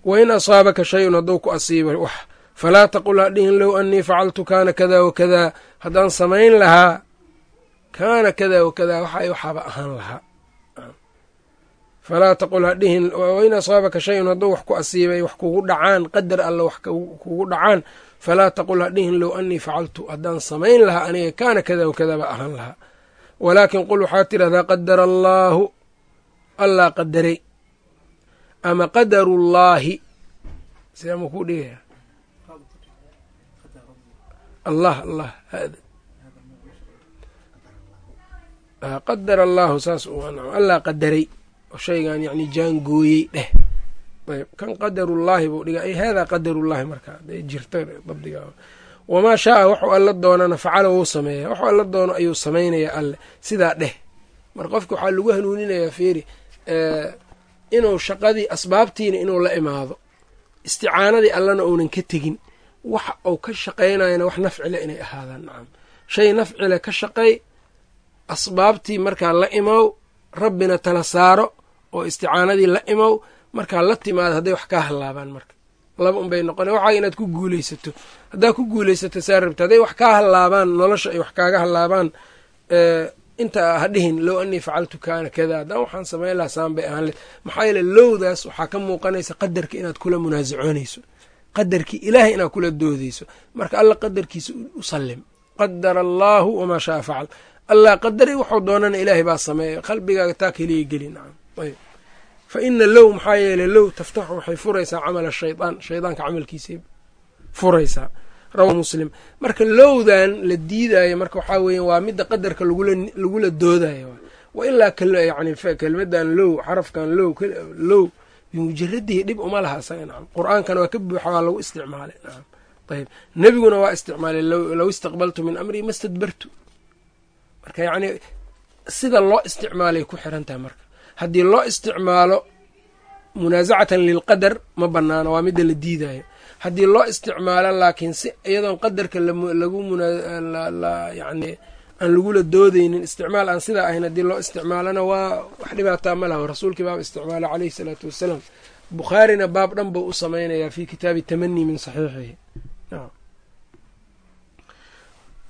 Wain asaabaka shayun hadduu ku asiiba wax falaa taqul hadhihin low annii facaltu kaana kada wa kadaa. Haddaan samayn lahaa kaana kada wa kadaa waxa waxaaba ahaan lahaa falaa taqul hadhihin wain asaabaka shayun hadduu wax ku asiibay wax kugu dhacaan qadar alla wax kugu dhacaan falaa taqul hadhihin low annii facaltu haddaan samayn lahaa aniga kaana kada wa kadaa baa ahaan lahaa. Walaakin qul waxaa tidhahdaa qadara allaahu allaa qadaray ama qadarullaahi sidaa ma kuu dhigaya allah allah hada qadara allaahu saas allaa qadaray shaygan yani jaangooyey dheh. Ayb kan qadarullaahi buu dhiga haadaa qadarullaahi marka aday jirta dabdiga wamaa shaaa waxuu alla doonana facala wuu sameeya. Waxuu alla doono ayuu samaynaya alle. Sidaa dheh. Marka qofka waxaa lagu hanuuninayaa fiiri inuu shaqadii asbaabtiina inuu la imaado. Isticaanadii allana uunan ka tegin. Waxa uu ka shaqaynayana wax nafcile inay ahaadaan nacam. Shay nafcile ka shaqay asbaabtii markaa la imow rabbina tala saaro oo isticaanadii la imow markaa la timaado hadday wax kaa hallaabaan marka. Laba unbay noqona waxaa inaad ku guulaysato. Haddaad ku guulaysato saa rabta hadday wax kaa hallaabaan nolosha ay wax kaaga hallaabaan inta ha dhihin low annii facaltu kaana kada haddaan waxaan samayn lahaa saan bay ahaan le maxaa yeele lowdaas waxaa ka muuqanaysa qadarka inaad kula munaasacoonayso qadarkii ilaahay inaad kula doodeyso marka alla qadarkiisa u sallim. Qadara allaahu wamaa shaa facal. Allah qadaray waxuu doonana ilaahay baa sameeya qalbigaaga taa keliya geli nacam fa ina low maxaa yeele low taftaxu waxay furaysaa camala shaydaan shaydaanka camalkiisay furaysaa. Rawa muslim. Marka lowdan la diidayo marka waxaa weya waa midda qadarka lagula doodayo wa ilaa yani kelmadan low xarafkan low low bimujaradihi dhib uma laha isaga nacam qur'aankana waa ka buuxa waa lagu isticmaalay nacam ayb. Nebiguna waa isticmaalay low istaqbaltu min amrii ma stadbartu marka yacnii sida loo isticmaalay ku xiran tahay marka haddii loo isticmaalo munaasacatan lilqadar ma banaano waa midda la diidayo haddii loo isticmaalo laakiin si iyadoon qadarka lagu yani aan lagula doodeynin isticmaal aan sidaa ahayn haddii loo isticmaalona waa wax dhibaataa ma laha rasuulkii baaba isticmaala caleyhi salaatu wassalaam bukhaarina baab dhan buu u samaynayaa fi kitaabi tamani min saxiixihi.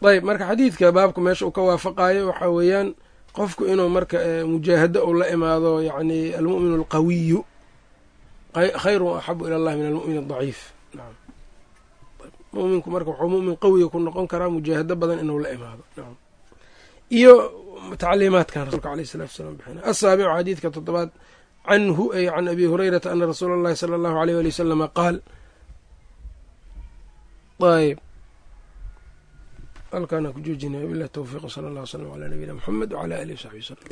Ayb marka xadiidka baabku meesha uu ka waafaqayo waxaa weeyaan qofku inuu marka mujaahado uu la imaado yani almu'min alqawiyu khayru axabu ila allahi min almu'min adaciif nam muminku marka wuxuu mumin qawiga ku noqon karaa mujaahado badan inuu la imaado. Nam iyo tacliimaadkan rasulka aleyh salatu wasalaam bixina asaabicu xadiidka toddobaad canhu ay can abi hurayrata ana rasuula allahi sala allahu aleyh wali wasalama qaal ayb halkaana ku joojinaya wabilahi towfiiq sala allah wslam alaa nabiyina muxamed wcala alihi wsaxbi wslm